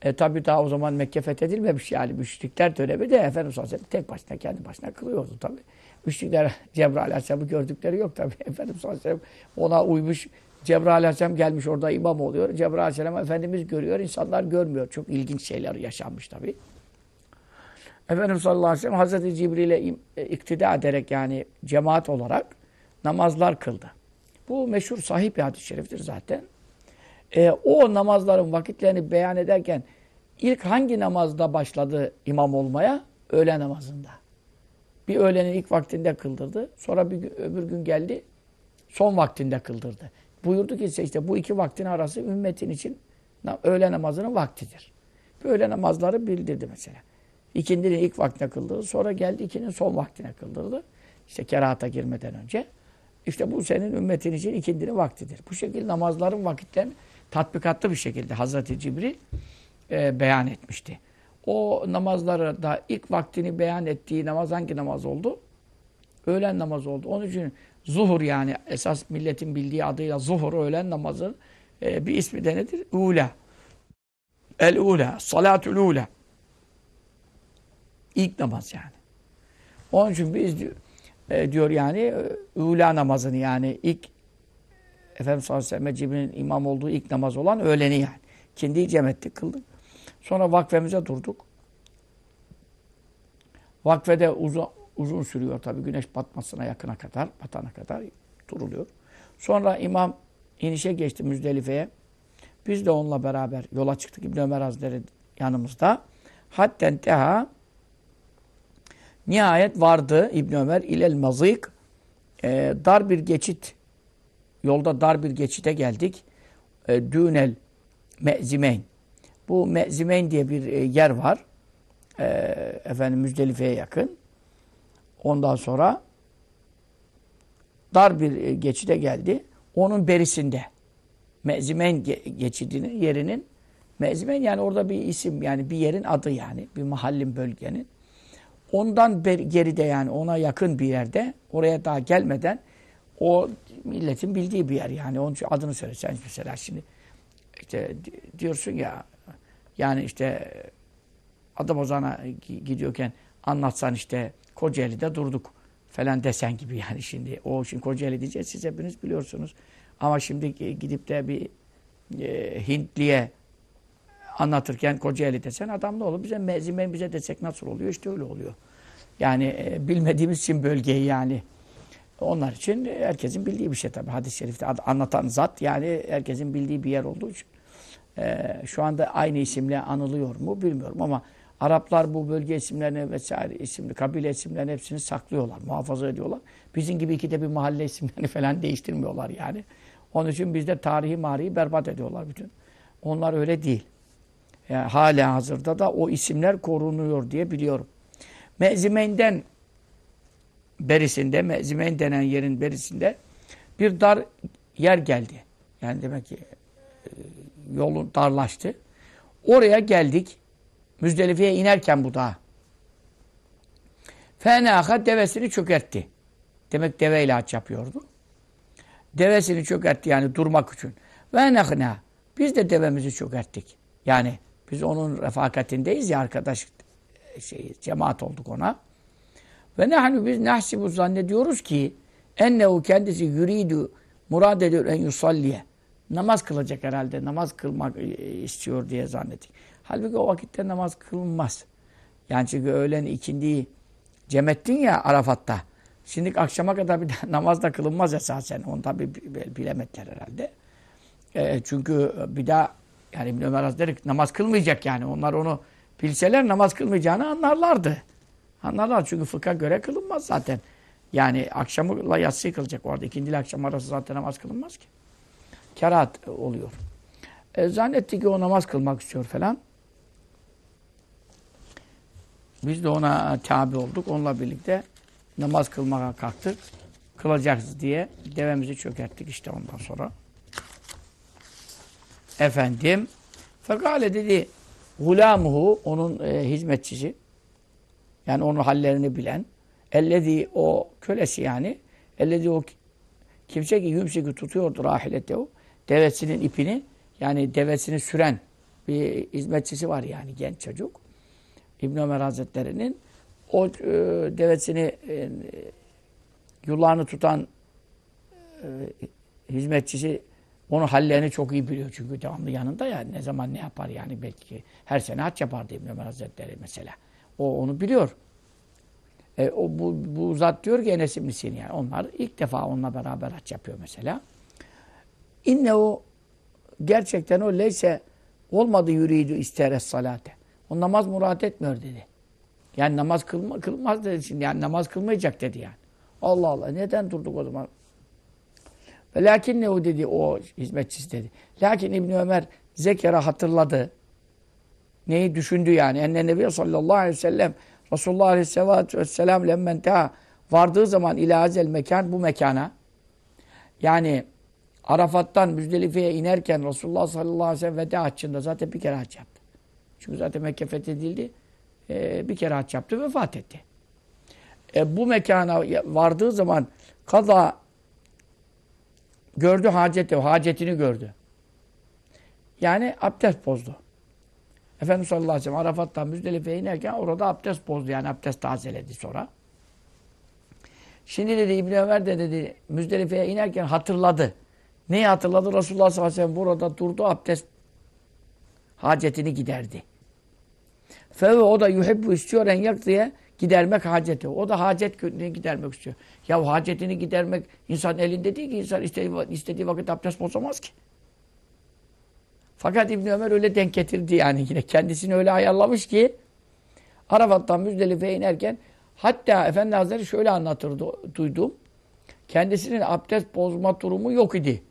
E tabi daha o zaman Mekke fethedilmemiş yani müşrikler dönemi de Efendimiz sallallahu aleyhi ve tek başına kendi başına kılıyordu tabi. Müşrikler Cebrail aleyhisselamı gördükleri yok tabi. Efendimiz sallallahu aleyhi ve ona uymuş Cebrail aleyhisselam gelmiş orada imam oluyor. Cebrail aleyhisselam Efendimiz görüyor, insanlar görmüyor. Çok ilginç şeyler yaşanmış tabi. Efendimiz sallallahu aleyhi ve sellem Hazreti Cibril'e e, iktida ederek yani cemaat olarak namazlar kıldı. Bu meşhur sahih bir hadis-i şeriftir zaten. E, o namazların vakitlerini beyan ederken ilk hangi namazda başladı imam olmaya? Öğle namazında. Bir öğlenin ilk vaktinde kıldırdı. Sonra bir öbür gün geldi son vaktinde kıldırdı. Buyurdu ki işte bu iki vaktin arası ümmetin için öğle namazının vaktidir. Böyle namazları bildirdi mesela. İkindinin ilk vaktine kıldırdı. Sonra geldi ikinin son vaktine kıldırdı. İşte kerahata girmeden önce. İşte bu senin ümmetin için ikindinin vaktidir. Bu şekilde namazların vakitlerini tatbikatlı bir şekilde Hazreti Cibril e, beyan etmişti. O namazları da ilk vaktini beyan ettiği namaz hangi namaz oldu? Öğlen namazı oldu. Onun için zuhur yani esas milletin bildiği adıyla zuhur öğlen namazı e, bir ismi de nedir? Ula. El-ula. Salatül ula. İlk namaz yani. Onun için biz diyor, e, diyor yani e, ula namazını yani ilk Efendimiz sallallahu aleyhi imam olduğu ilk namaz olan öğleni yani. Kindiyi cem ettik, kıldık. Sonra vakfemize durduk. Vakfede uzun, uzun sürüyor tabii. Güneş batmasına yakına kadar, batana kadar duruluyor. Sonra imam inişe geçti Müzdelife'ye. Biz de onunla beraber yola çıktık. İbn Ömer Hazretleri yanımızda. Hatten teha Nihayet vardı İbn Ömer ilel mazık e, dar bir geçit yolda dar bir geçite geldik. E, Dünel mezimeyn. Bu mezimeyn diye bir e, yer var. E, efendim Müzdelife'ye yakın. Ondan sonra dar bir e, geçide geldi. Onun berisinde mezimeyn ge geçidinin yerinin mezimeyn yani orada bir isim yani bir yerin adı yani bir mahallin bölgenin Ondan geride yani ona yakın bir yerde oraya daha gelmeden o milletin bildiği bir yer yani. Onun adını söylesen mesela şimdi işte diyorsun ya yani işte adam ozana gidiyorken anlatsan işte Kocaeli'de durduk falan desen gibi yani şimdi. O şimdi Kocaeli diyeceğiz siz hepiniz biliyorsunuz. Ama şimdi gidip de bir e, Hintliye anlatırken Kocaeli desen adam ne olur? Bize mezimen bize desek nasıl oluyor? İşte öyle oluyor. Yani e, bilmediğimiz için bölgeyi yani. Onlar için herkesin bildiği bir şey tabii. Hadis-i şerifte anlatan zat yani herkesin bildiği bir yer olduğu için. E, şu anda aynı isimle anılıyor mu bilmiyorum ama Araplar bu bölge isimlerini vesaire isimli, kabile isimlerini hepsini saklıyorlar, muhafaza ediyorlar. Bizim gibi ikide bir mahalle isimlerini falan değiştirmiyorlar yani. Onun için bizde tarihi marihi berbat ediyorlar bütün. Onlar öyle değil. Yani hala hazırda da o isimler korunuyor diye biliyorum. Mezimeyn'den berisinde, Mezimeyn denen yerin berisinde bir dar yer geldi. Yani demek ki e, yolun darlaştı. Oraya geldik. Müzdelife'ye inerken bu dağ. Fenaha devesini çökertti. Demek deveyle haç yapıyordu. Devesini çökertti yani durmak için. Ve nehna. Biz de devemizi çökerttik. Yani biz onun refakatindeyiz ya arkadaş şey, cemaat olduk ona. Ve nehnu biz nahsibu zannediyoruz ki ennehu kendisi yuridu murad ediyor en yusalliye. Namaz kılacak herhalde. Namaz kılmak e, istiyor diye zannettik. Halbuki o vakitte namaz kılınmaz. Yani çünkü öğlen ikindiyi cem ettin ya Arafat'ta. Şimdi akşama kadar bir namaz da kılınmaz esasen. Onu tabi bilemediler herhalde. E, çünkü bir daha yani İbn Ömer Hazretleri namaz kılmayacak yani. Onlar onu bilseler namaz kılmayacağını anlarlardı. Anlarlar çünkü fıkha göre kılınmaz zaten. Yani akşamla yatsı kılacak orada. İkindili akşam arası zaten namaz kılınmaz ki. Kerahat oluyor. E, zannetti ki o namaz kılmak istiyor falan. Biz de ona tabi olduk. Onunla birlikte namaz kılmaya kalktık. Kılacağız diye devemizi çökerttik işte ondan sonra. Efendim fekale dedi gulamuhu onun e, hizmetçisi yani onun hallerini bilen ellezi o kölesi yani ellezi o kimse ki yümseki tutuyordu rahiletehu devesinin ipini yani devesini süren bir hizmetçisi var yani genç çocuk. İbn Ömer Hazretleri'nin o e, devesini e, yullarını tutan e, hizmetçisi onun hallerini çok iyi biliyor çünkü devamlı yanında ya ne zaman ne yapar yani belki her sene haç yapardı İbn Ömer Hazretleri mesela. O onu biliyor. E, o, bu, bu zat diyor ki Enes İbn yani onlar ilk defa onunla beraber haç yapıyor mesela. İnne o gerçekten o leyse olmadı yürüydü isteres salate. O namaz murat etmiyor dedi. Yani namaz kılma, kılmaz dedi şimdi. Yani namaz kılmayacak dedi yani. Allah Allah. Neden durduk o zaman? Ve lakin ne o dedi o hizmetçisi dedi. Lakin İbni Ömer zekera hatırladı. Neyi düşündü yani? Enne Nebi sallallahu aleyhi ve sellem Resulullah aleyhisselatü vesselam lemmen ta vardığı zaman ilazel mekan bu mekana yani Arafat'tan Müzdelife'ye inerken Resulullah sallallahu aleyhi ve sellem veda haccında zaten bir kere hac. Çünkü zaten Mekke fethedildi. Ee, bir kere hac yaptı vefat etti. E, bu mekana vardığı zaman kaza gördü haceti, hacetini gördü. Yani abdest bozdu. Efendimiz sallallahu aleyhi ve sellem Arafat'tan Müzdelife'ye inerken orada abdest bozdu. Yani abdest tazeledi sonra. Şimdi dedi İbni Ömer de dedi Müzdelife'ye inerken hatırladı. Neyi hatırladı? Resulullah sallallahu aleyhi ve sellem burada durdu abdest hacetini giderdi. Feve o da yuhibbu istiyor en yak diye gidermek haceti. O da hacetini gidermek istiyor. Ya hacetini gidermek insan elinde değil ki insan istediği, istediği vakit abdest bozamaz ki. Fakat İbn Ömer öyle denk getirdi yani yine kendisini öyle ayarlamış ki Arafat'tan Müzdelife'ye inerken hatta Efendi Hazretleri şöyle anlatırdı duydum. Kendisinin abdest bozma durumu yok idi.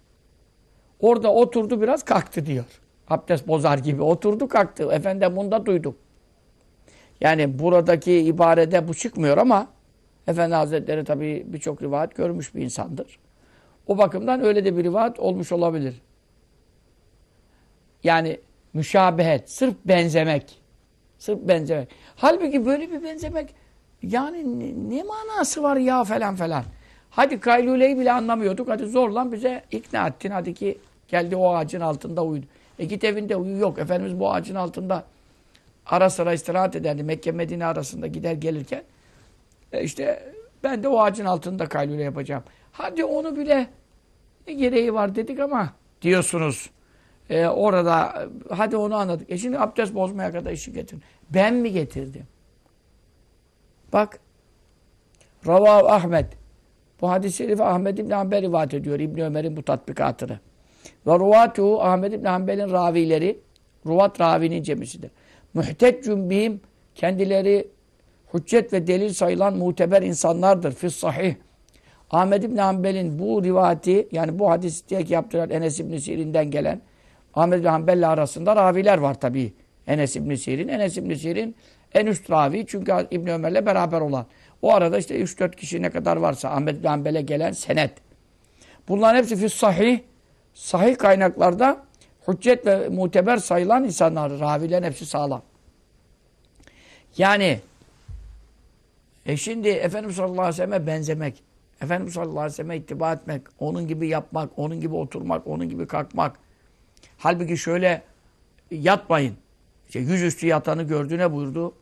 Orada oturdu biraz kalktı diyor. Abdest bozar gibi oturdu kalktı. Efendim bunda duydum. Yani buradaki ibarede bu çıkmıyor ama Efendi Hazretleri tabii birçok rivayet görmüş bir insandır. O bakımdan öyle de bir rivayet olmuş olabilir. Yani müşabehet, sırf benzemek. Sırf benzemek. Halbuki böyle bir benzemek yani ne, ne manası var ya falan falan. Hadi kayluleyi bile anlamıyorduk. Hadi zorlan bize ikna ettin. Hadi ki geldi o ağacın altında uyudu. E git evinde uyu. Yok Efendimiz bu ağacın altında ara sıra istirahat ederdi. Mekke Medine arasında gider gelirken. E işte ben de o ağacın altında kaylule yapacağım. Hadi onu bile ne gereği var dedik ama diyorsunuz. E, orada hadi onu anladık. E şimdi abdest bozmaya kadar işi getirin. Ben mi getirdim? Bak. Ravav Ahmet. Bu hadis-i şerifi Ahmet İbni Hanbel rivayet ediyor. İbni Ömer'in bu tatbikatını. Ve ruvatuhu Ahmet İbni Hanbel'in ravileri ruvat ravinin cemisidir. Muhteccüm bihim kendileri hüccet ve delil sayılan muteber insanlardır. Fis sahih. Ahmed İbni Hanbel'in bu rivati yani bu hadis ki yaptılar Enes İbni Sirin'den gelen Ahmed İbni Hanbel'le arasında raviler var tabii. Enes İbni Sirin. Enes İbni Sirin en üst ravi çünkü İbni Ömer'le beraber olan. O arada işte 3-4 kişi ne kadar varsa Ahmet bin Hanbel'e gelen senet. Bunların hepsi fi sahih, sahih kaynaklarda hüccet ve muteber sayılan insanlar, ravilerin hepsi sağlam. Yani e şimdi Efendimiz sallallahu aleyhi ve sellem'e benzemek, Efendimiz sallallahu aleyhi ve sellem'e ittiba etmek, onun gibi yapmak, onun gibi oturmak, onun gibi kalkmak. Halbuki şöyle yatmayın. İşte yüzüstü yatanı gördüğüne buyurdu.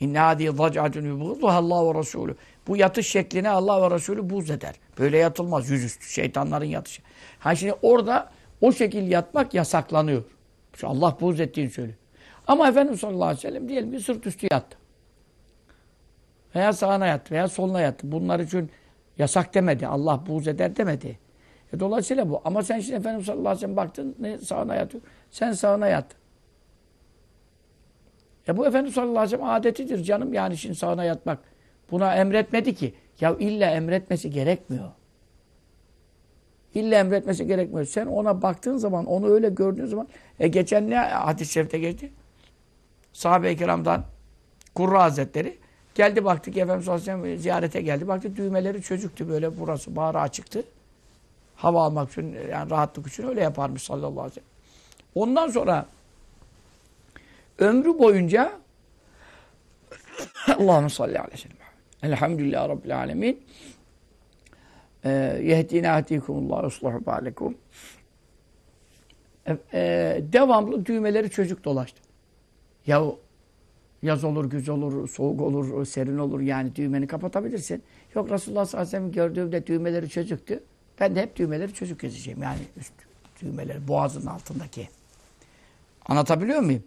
İnne hadiye zacatun yubğuduha Allah ve Resulü. Bu yatış şekline Allah ve Resulü buz eder. Böyle yatılmaz yüzüstü şeytanların yatışı. Ha şimdi orada o şekil yatmak yasaklanıyor. Şu Allah buz ettiğini söylüyor. Ama Efendimiz sallallahu aleyhi ve sellem diyelim ki sırt üstü yattı. Veya sağına yattı veya soluna yattı. Bunlar için yasak demedi. Allah buğz eder demedi. E dolayısıyla bu. Ama sen şimdi Efendimiz sallallahu aleyhi ve sellem baktın ne sağına yatıyor. Sen sağına yat. E bu Efendimiz sallallahu aleyhi ve sellem adetidir canım. Yani şimdi sağına yatmak. Buna emretmedi ki. Ya illa emretmesi gerekmiyor. İlla emretmesi gerekmiyor. Sen ona baktığın zaman, onu öyle gördüğün zaman e geçen ne hadis-i şerifte geçti? Sahabe-i kiramdan Kurra Hazretleri geldi baktı ki Efendimiz sallallahu aleyhi ve sellem ziyarete geldi. Baktı düğmeleri çocuktu böyle burası bağrı açıktı. Hava almak için yani rahatlık için öyle yaparmış sallallahu aleyhi ve sellem. Ondan sonra ömrü boyunca Allahümme salli aleyhi ve sellem. Elhamdülillah Rabbil alemin. Ee, yehdina hatikumullah usluhu balekum. E, devamlı düğmeleri çocuk dolaştı. Ya yaz olur, güz olur, soğuk olur, serin olur yani düğmeni kapatabilirsin. Yok Resulullah sallallahu aleyhi ve sellem gördüğümde düğmeleri çocuktu. Ben de hep düğmeleri çocuk gezeceğim. Yani üst düğmeleri boğazın altındaki. Anlatabiliyor muyum?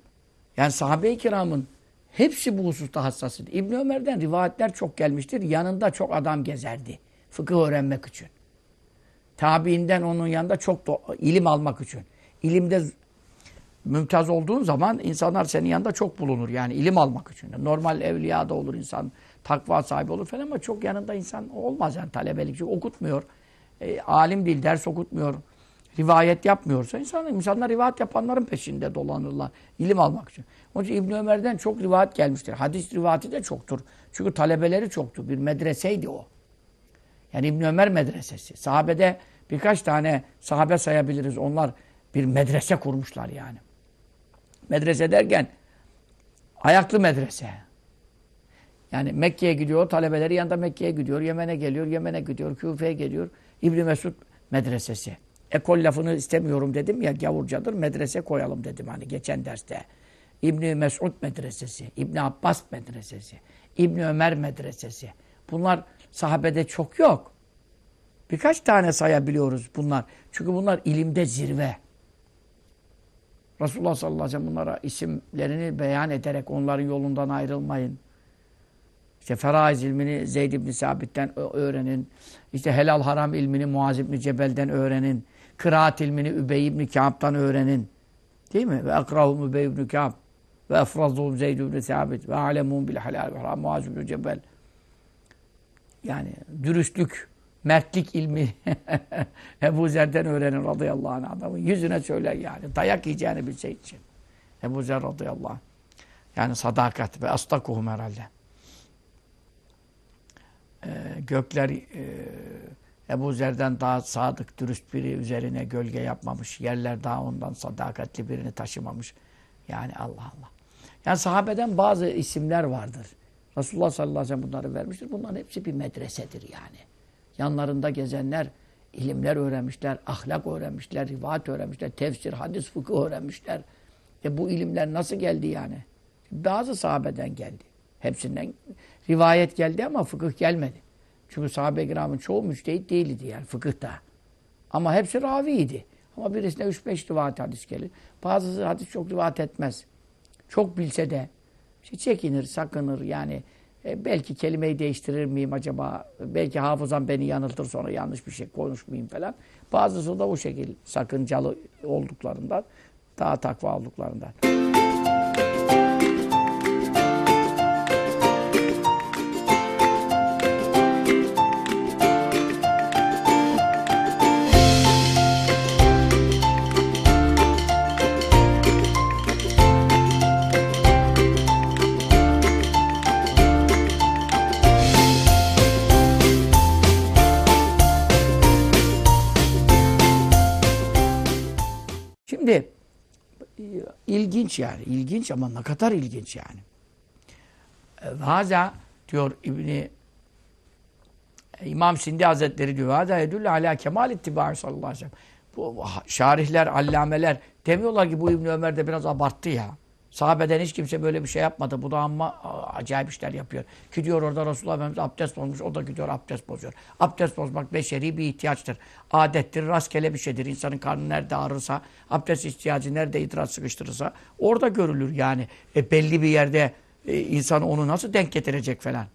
Yani sahabe-i kiramın hepsi bu hususta hassasıydı. İbn Ömer'den rivayetler çok gelmiştir. Yanında çok adam gezerdi. Fıkıh öğrenmek için. Tabiinden onun yanında çok ilim almak için. İlimde mümtaz olduğun zaman insanlar senin yanında çok bulunur. Yani ilim almak için. Normal evliya da olur insan. Takva sahibi olur falan ama çok yanında insan olmaz yani talebelik. Çünkü okutmuyor. E, alim değil, ders okutmuyor. Rivayet yapmıyorsa insan, insanlar rivayet yapanların peşinde dolanırlar. ilim almak için. Onun için İbn Ömer'den çok rivayet gelmiştir. Hadis rivayeti de çoktur. Çünkü talebeleri çoktu. Bir medreseydi o. Yani İbn Ömer medresesi. Sahabede birkaç tane sahabe sayabiliriz. Onlar bir medrese kurmuşlar yani. Medrese derken ayaklı medrese. Yani Mekke'ye gidiyor, talebeleri yanında Mekke'ye gidiyor, Yemen'e geliyor, Yemen'e gidiyor, Küfe'ye geliyor. İbn Mesud medresesi. Ekol lafını istemiyorum dedim ya gavurcadır, medrese koyalım dedim hani geçen derste. İbn Mesud medresesi, İbn Abbas medresesi, İbn Ömer medresesi. Bunlar sahabede çok yok. Birkaç tane sayabiliyoruz bunlar. Çünkü bunlar ilimde zirve. Resulullah sallallahu aleyhi ve sellem bunlara isimlerini beyan ederek onların yolundan ayrılmayın. İşte feraiz ilmini Zeyd ibn Sabit'ten öğrenin. İşte helal haram ilmini Muaz ibn Cebel'den öğrenin. Kıraat ilmini Übey ibn Kâb'dan öğrenin. Değil mi? Ve akrahum Übey ibn Kâb. Ve efrazuhum Zeyd ibn Sabit. Ve alemun bil halal ve haram Muaz ibn Cebel. Yani dürüstlük, mertlik ilmi Ebu Zer'den öğrenin radıyallahu anh adamı. Yüzüne söyler yani. Dayak yiyeceğini bilse için. Ebu Zer radıyallahu anh. Yani sadakat ve astakuhum herhalde. Ee, gökler e, Ebu Zer'den daha sadık, dürüst biri üzerine gölge yapmamış. Yerler daha ondan sadakatli birini taşımamış. Yani Allah Allah. Yani sahabeden bazı isimler vardır. Resulullah sallallahu aleyhi ve sellem bunları vermiştir. Bunların hepsi bir medresedir yani. Yanlarında gezenler ilimler öğrenmişler, ahlak öğrenmişler, rivayet öğrenmişler, tefsir, hadis, fıkıh öğrenmişler. E bu ilimler nasıl geldi yani? Bazı sahabeden geldi. Hepsinden rivayet geldi ama fıkıh gelmedi. Çünkü sahabe-i kiramın çoğu müçtehit değildi yani fıkıhta. Ama hepsi raviydi. Ama birisine 3-5 rivayet hadis gelir. Bazısı hadis çok rivayet etmez. Çok bilse de işte çekinir, sakınır yani. E, belki kelimeyi değiştirir miyim acaba? Belki hafızam beni yanıltır sonra yanlış bir şey konuşmayayım falan. Bazısı da o şekil sakıncalı olduklarından, daha takva olduklarından. İlginç yani. İlginç ama ne kadar ilginç yani. E, Haza diyor İbni e, İmam Sindi Hazretleri diyor. Haza yedülle ala kemal ittibaı sallallahu aleyhi ve sellem. Bu şarihler, allameler demiyorlar ki bu İbni Ömer de biraz abarttı ya. Sahabeden hiç kimse böyle bir şey yapmadı. Bu da ama acayip işler yapıyor. Gidiyor orada Resulullah Efendimiz abdest bozmuş. O da gidiyor abdest bozuyor. Abdest bozmak beşeri bir ihtiyaçtır. Adettir, rastgele bir şeydir. İnsanın karnı nerede ağrırsa, abdest ihtiyacı nerede idrar sıkıştırırsa orada görülür yani. E, belli bir yerde e, insan onu nasıl denk getirecek falan.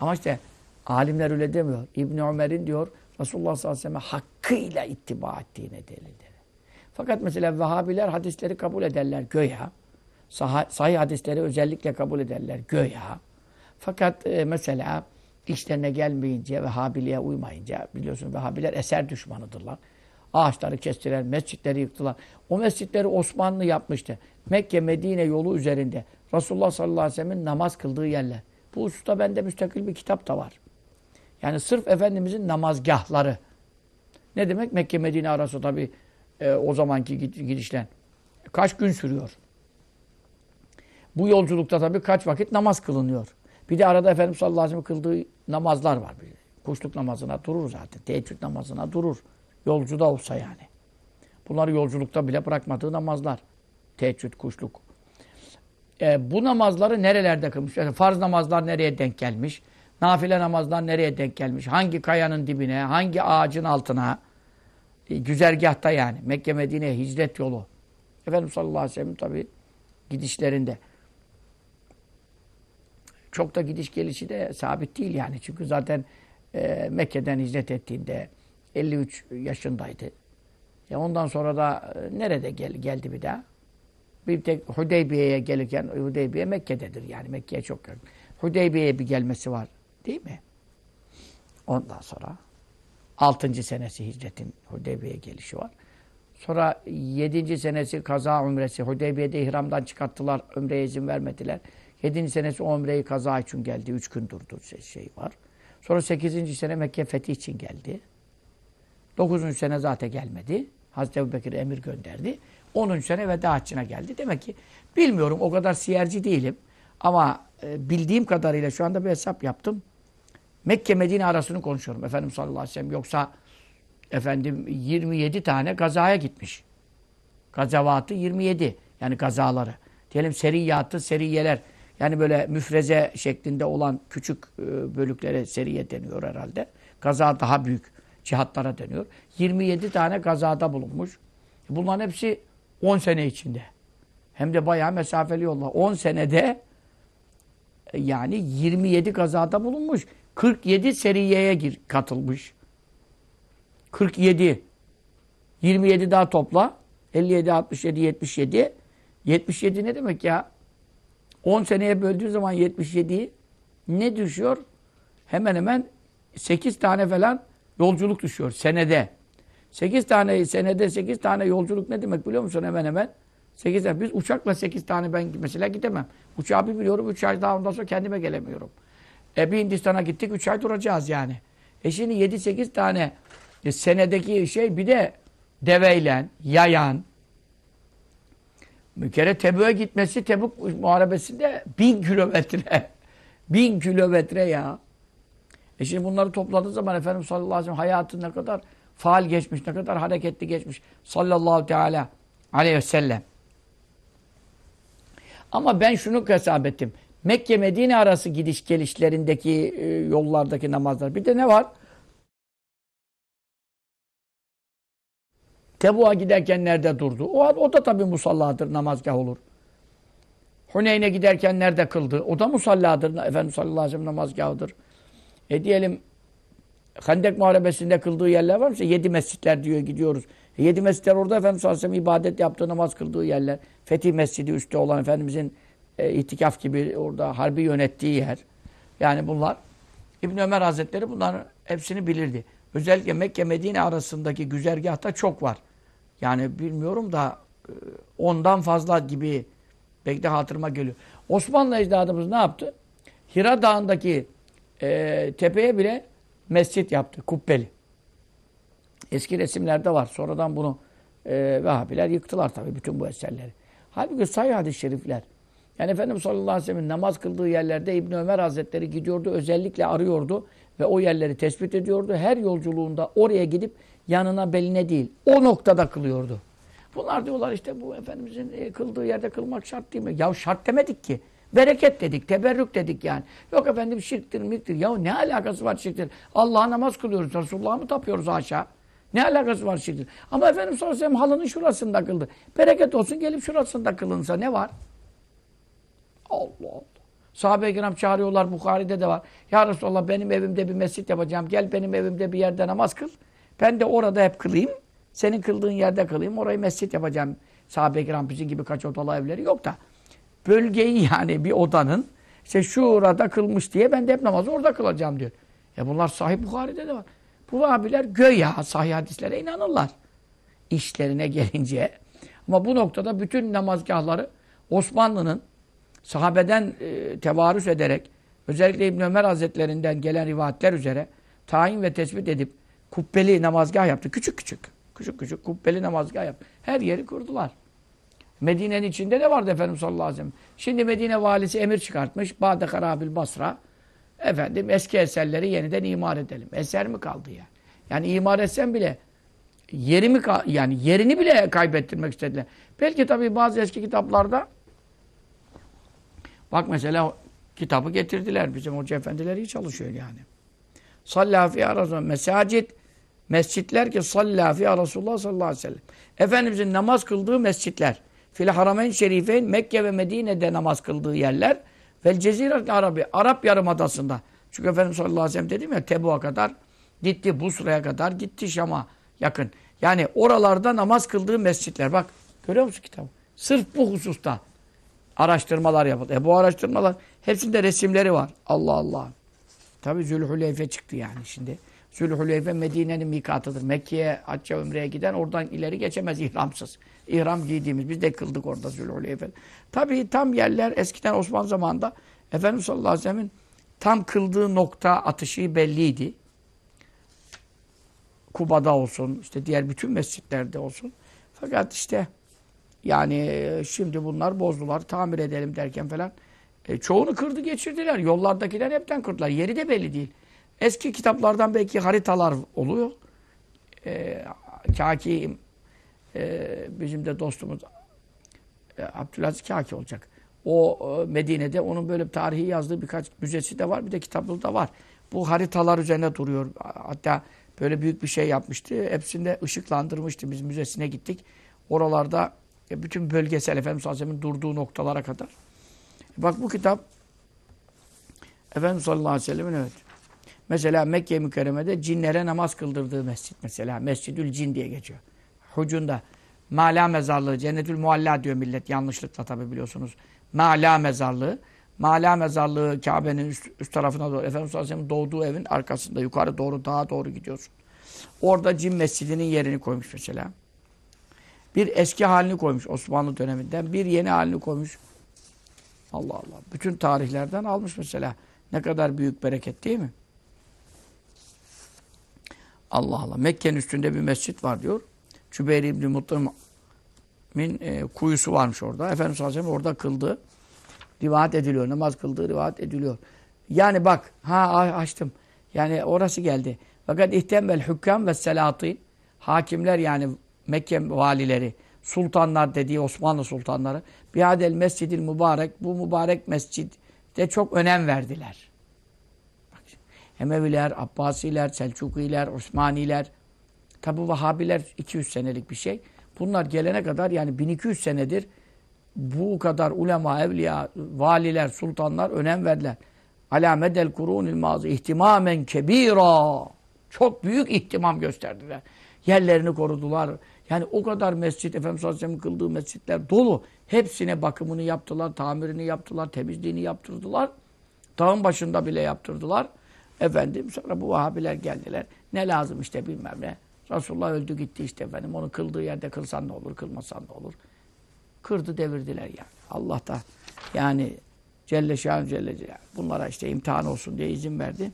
Ama işte alimler öyle demiyor. İbni Ömer'in diyor Resulullah sallallahu aleyhi ve sellem hakkıyla ittiba ettiğine delildir. Fakat mesela Vehhabiler hadisleri kabul ederler göya. Sah sahih hadisleri özellikle kabul ederler göya. Fakat e, mesela işlerine gelmeyince Vehhabiliğe uymayınca biliyorsun Vehhabiler eser düşmanıdırlar. Ağaçları kestiler, mescitleri yıktılar. O mescitleri Osmanlı yapmıştı. Mekke, Medine yolu üzerinde. Resulullah sallallahu aleyhi ve sellem'in namaz kıldığı yerler. Bu hususta bende müstakil bir kitap da var. Yani sırf Efendimizin namazgahları. Ne demek? Mekke, Medine arası tabi e, o zamanki gidişlen. Kaç gün sürüyor? Bu yolculukta tabii kaç vakit namaz kılınıyor. Bir de arada Efendimiz sallallahu aleyhi ve sellem kıldığı namazlar var. Kuşluk namazına durur zaten. Teheccüd namazına durur. Yolcuda olsa yani. Bunları yolculukta bile bırakmadığı namazlar. Teheccüd, kuşluk. E, bu namazları nerelerde kılmış? Yani farz namazlar nereye denk gelmiş? Nafile namazlar nereye denk gelmiş? Hangi kayanın dibine, hangi ağacın altına? E, güzergahta yani. Mekke Medine hicret yolu. Efendimiz sallallahu aleyhi ve sellem tabi gidişlerinde. Çok da gidiş gelişi de sabit değil yani. Çünkü zaten e, Mekke'den hicret ettiğinde 53 yaşındaydı. Ya ondan sonra da e, nerede gel, geldi bir daha? Bir tek Hudeybiye'ye gelirken Hudeybiye Mekke'dedir yani Mekke'ye çok yakın. Hudeybiye'ye bir gelmesi var değil mi? Ondan sonra 6. senesi hicretin Hudeybiye'ye gelişi var. Sonra 7. senesi kaza umresi. Hudeybiye'de ihramdan çıkarttılar. Ömreye izin vermediler. 7. senesi o umreyi kaza için geldi. 3 gün durdu şey, şey var. Sonra 8. sene Mekke fethi için geldi. 9. sene zaten gelmedi. Hazreti Ebubekir emir gönderdi. 10. sene veda haccına geldi. Demek ki bilmiyorum o kadar siyerci değilim. Ama e, bildiğim kadarıyla şu anda bir hesap yaptım. Mekke Medine arasını konuşuyorum. Efendim sallallahu aleyhi ve sellem yoksa efendim 27 tane gazaya gitmiş. Gazavatı 27. Yani gazaları. Diyelim seriyatı, seriyeler. Yani böyle müfreze şeklinde olan küçük e, bölüklere seriye deniyor herhalde. Gaza daha büyük cihatlara deniyor. 27 tane gazada bulunmuş. Bunların hepsi 10 sene içinde. Hem de bayağı mesafeli yollar. 10 senede e, yani 27 gazada bulunmuş. 47 seriyeye gir, katılmış. 47. 27 daha topla. 57, 67, 77. 77 ne demek ya? 10 seneye böldüğü zaman 77'yi ne düşüyor? Hemen hemen 8 tane falan yolculuk düşüyor senede. 8 tane senede 8 tane yolculuk ne demek biliyor musun hemen hemen? 8 tane. Biz uçakla 8 tane ben mesela gidemem. Uçağı bir biliyorum 3 ay daha ondan sonra kendime gelemiyorum. E bir Hindistan'a gittik 3 ay duracağız yani. E şimdi 7-8 tane e, senedeki şey bir de deveyle, yayan, bir kere Tebuk'a gitmesi Tebuk muharebesinde bin kilometre. bin kilometre ya. E şimdi bunları topladığı zaman Efendimiz sallallahu aleyhi ve sellem hayatı ne kadar faal geçmiş, ne kadar hareketli geçmiş. Sallallahu teala aleyhi ve sellem. Ama ben şunu hesap ettim. Mekke Medine arası gidiş gelişlerindeki e, yollardaki namazlar. Bir de ne var? Tebu'a giderken nerede durdu? O, o da tabii musalladır, namazgah olur. Huneyn'e giderken nerede kıldı? O da musalladır. Efendimiz sallallahu aleyhi ve sellem namazgahıdır. E diyelim Hendek Muharebesi'nde kıldığı yerler var mı? Yedi mescitler diyor gidiyoruz. E yedi mescitler orada Efendimiz sallallahu aleyhi ve sellem ibadet yaptığı, namaz kıldığı yerler. Fetih Mescidi üstte olan Efendimizin e, itikaf gibi orada harbi yönettiği yer. Yani bunlar İbn Ömer Hazretleri bunların hepsini bilirdi. Özellikle Mekke Medine arasındaki güzergahta çok var. Yani bilmiyorum da e, ondan fazla gibi belki de hatırıma geliyor. Osmanlı ecdadımız ne yaptı? Hira Dağı'ndaki e, tepeye bile mescit yaptı. Kubbeli. Eski resimlerde var. Sonradan bunu e, Vehhabiler yıktılar tabii bütün bu eserleri. Halbuki sayı hadis-i şerifler. Yani Efendimiz sallallahu aleyhi ve sellem'in namaz kıldığı yerlerde İbn Ömer Hazretleri gidiyordu, özellikle arıyordu ve o yerleri tespit ediyordu. Her yolculuğunda oraya gidip yanına beline değil, o noktada kılıyordu. Bunlar diyorlar işte bu Efendimizin e, kıldığı yerde kılmak şart değil mi? Ya şart demedik ki. Bereket dedik, teberrük dedik yani. Yok efendim şirktir, miktir. Ya ne alakası var şirktir? Allah'a namaz kılıyoruz, Resulullah'a mı tapıyoruz aşağı? Ne alakası var şirktir? Ama Efendimiz sallallahu aleyhi halının şurasında kıldı. Bereket olsun gelip şurasında kılınsa ne var? Allah Allah. Sahabe-i kiram çağırıyorlar, Bukhari'de de var. Ya Resulallah benim evimde bir mescit yapacağım. Gel benim evimde bir yerde namaz kıl. Ben de orada hep kılayım. Senin kıldığın yerde kılayım. Orayı mescit yapacağım. Sahabe-i bizim gibi kaç odalı evleri yok da. Bölgeyi yani bir odanın işte şurada kılmış diye ben de hep namazı orada kılacağım diyor. E bunlar sahih Bukhari'de de var. Bu Vahabiler göya sahih hadislere inanırlar. İşlerine gelince. Ama bu noktada bütün namazgahları Osmanlı'nın sahabeden e, tevarüs ederek özellikle İbn Ömer Hazretlerinden gelen rivayetler üzere tayin ve tespit edip kubbeli namazgah yaptı. Küçük küçük. Küçük küçük kubbeli namazgah yaptı. Her yeri kurdular. Medine'nin içinde de vardı Efendimiz sallallahu aleyhi ve sellem. Şimdi Medine valisi emir çıkartmış. Bade Karabil Basra. Efendim eski eserleri yeniden imar edelim. Eser mi kaldı yani? Yani imar etsen bile yeri mi yani yerini bile kaybettirmek istediler. Belki tabii bazı eski kitaplarda bak mesela kitabı getirdiler. Bizim hoca efendileri çalışıyor yani. Fiyâ Resulullah. Mesacit, mescitler ki sallâ fiyâ Resulullah sallallahu aleyhi ve sellem. Efendimizin namaz kıldığı mescitler. Fil harameyn şerifeyn Mekke ve Medine'de namaz kıldığı yerler. Vel ceziret Arabi. Arap Yarımadası'nda. Çünkü Efendimiz sallallahu aleyhi ve sellem dedim ya Tebu'a kadar gitti. Busra'ya kadar gitti Şam'a yakın. Yani oralarda namaz kıldığı mescitler. Bak görüyor musun kitabı? Sırf bu hususta araştırmalar yapıldı. E bu araştırmalar hepsinde resimleri var. Allah Allah. Tabi Zülhüleyfe çıktı yani şimdi. Zülhüleyfe Medine'nin mikatıdır. Mekke'ye, Hacca, Ömre'ye giden oradan ileri geçemez ihramsız. İhram giydiğimiz. Biz de kıldık orada Zülhüleyfe. Tabi tam yerler eskiden Osmanlı zamanında Efendimiz sallallahu aleyhi ve sellem'in tam kıldığı nokta atışı belliydi. Kuba'da olsun, işte diğer bütün mescitlerde olsun. Fakat işte yani şimdi bunlar bozdular, tamir edelim derken falan. E, çoğunu kırdı geçirdiler. Yollardakiler hepten kırdılar. Yeri de belli değil. Eski kitaplardan belki haritalar oluyor. E, Kaki e, bizim de dostumuz e, Abdülaziz Kaki olacak. O e, Medine'de onun böyle tarihi yazdığı birkaç müzesi de var. Bir de kitabı da var. Bu haritalar üzerine duruyor. Hatta böyle büyük bir şey yapmıştı. Hepsinde ışıklandırmıştı. Biz müzesine gittik. Oralarda e, bütün bölgesel Efendimiz sallallahu aleyhi ve sellem'in durduğu noktalara kadar. Bak bu kitap Efendimiz sallallahu aleyhi ve sellem'in evet. Mesela Mekke mükerremede cinlere namaz kıldırdığı mescit mesela. Mescidül Cin diye geçiyor. Hucunda. Mala mezarlığı, Cennetül Mualla diyor millet yanlışlıkla tabi biliyorsunuz. Mala mezarlığı. Mala mezarlığı Kabe'nin üst, üst tarafına doğru. Efendimiz sallallahu aleyhi ve sellem doğduğu evin arkasında yukarı doğru dağa doğru gidiyorsun. Orada cin mescidinin yerini koymuş mesela. Bir eski halini koymuş Osmanlı döneminden. Bir yeni halini koymuş. Allah Allah. Bütün tarihlerden almış mesela. Ne kadar büyük bereket değil mi? Allah Allah. Mekke'nin üstünde bir mescit var diyor. Cübeyr İbni Mutlu'nun e, kuyusu varmış orada. Efendimiz sallallahu aleyhi ve sellem orada kıldı. Rivayet ediliyor. Namaz kıldığı rivayet ediliyor. Yani bak. Ha açtım. Yani orası geldi. Fakat ihtembel hükkam ve selatin. Hakimler yani Mekke valileri, sultanlar dediği Osmanlı sultanları bihadel mescidil mübarek bu mübarek mescidde çok önem verdiler. Emeviler, Abbasiler, Selçukiler, Osmaniler tabi Vahabiler 200 senelik bir şey. Bunlar gelene kadar yani 1200 senedir bu kadar ulema, evliya, valiler, sultanlar önem verdiler. Alamedel kurunil mazı ihtimamen kebira. Çok büyük ihtimam gösterdiler. Yerlerini korudular. Yani o kadar mescit, Efendimiz sallallahu aleyhi ve sellem kıldığı mescitler dolu. Hepsine bakımını yaptılar, tamirini yaptılar, temizliğini yaptırdılar. Dağın başında bile yaptırdılar. Efendim sonra bu Vahabiler geldiler. Ne lazım işte bilmem ne. Resulullah öldü gitti işte efendim. Onu kıldığı yerde kılsan ne olur, kılmasan ne olur. Kırdı devirdiler yani. Allah da yani Celle Şahin Celle Celle. Bunlara işte imtihan olsun diye izin verdi.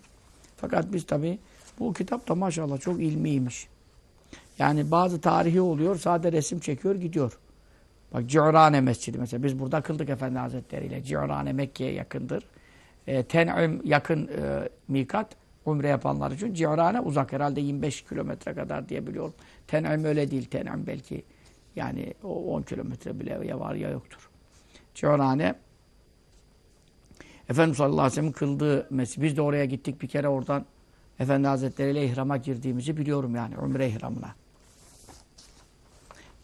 Fakat biz tabii bu kitap da maşallah çok ilmiymiş. Yani bazı tarihi oluyor, sade resim çekiyor, gidiyor. Bak Ci'rane Mescidi mesela. Biz burada kıldık Efendi Hazretleri ile. Ci'rane Mekke'ye yakındır. E, Ten'im yakın e, mikat. Umre yapanlar için. Ci'rane uzak herhalde 25 kilometre kadar diye biliyorum. Ten'im öyle değil. Ten'im belki yani o 10 kilometre bile ya var ya yoktur. Ci'rane Efendimiz sallallahu aleyhi ve sellem kıldığı mescid. Biz de oraya gittik bir kere oradan Efendi Hazretleri ile ihrama girdiğimizi biliyorum yani. Umre ihramına.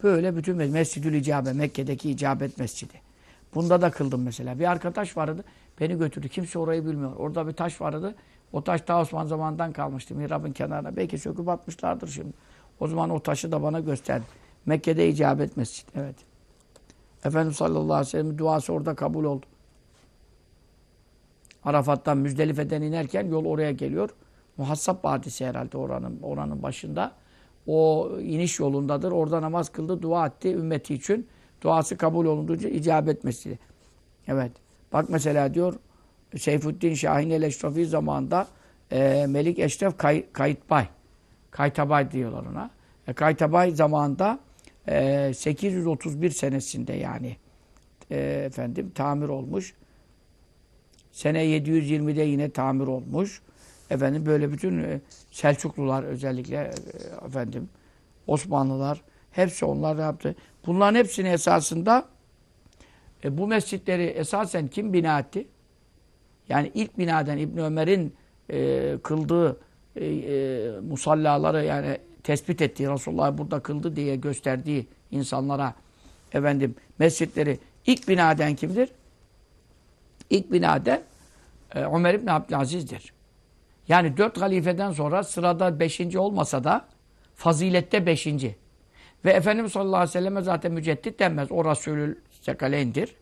Böyle bütün mes Mescidül İcabe, Mekke'deki icabet mescidi. Bunda da kıldım mesela. Bir arkadaş vardı, beni götürdü. Kimse orayı bilmiyor. Orada bir taş vardı. O taş ta Osman zamanından kalmıştı. Mihrabın kenarına. Belki söküp atmışlardır şimdi. O zaman o taşı da bana gösterdi. Mekke'de icabet mescid. Evet. Efendimiz sallallahu aleyhi ve sellem duası orada kabul oldu. Arafat'tan Müzdelife'den inerken yol oraya geliyor. Muhassab Vadisi herhalde oranın oranın başında. O iniş yolundadır. Orada namaz kıldı, dua etti ümmeti için. Duası kabul olunca icabet mescidi. Evet. Bak mesela diyor Seyfuddin Şahin el-Eşrefi zamanında e, Melik Eşref Kay, Kayıtbay. Kaytabay diyorlar ona. E, Kaytabay zamanında e, 831 senesinde yani e, efendim tamir olmuş. Sene 720'de yine tamir olmuş. Efendim böyle bütün e, Selçuklular özellikle e, efendim Osmanlılar hepsi onlar yaptı. Bunların hepsinin esasında e, bu mescitleri esasen kim bina etti? Yani ilk binaden İbn Ömer'in e, kıldığı e, e, musallaları yani tespit ettiği Resulullah burada kıldı diye gösterdiği insanlara efendim mescitleri ilk binaden kimdir? İlk binaden e, Ömer İbn Abdülaziz'dir. Yani dört halifeden sonra sırada beşinci olmasa da fazilette beşinci. Ve Efendimiz sallallahu aleyhi ve selleme zaten müceddit denmez. O Resulül Sekaleyn'dir.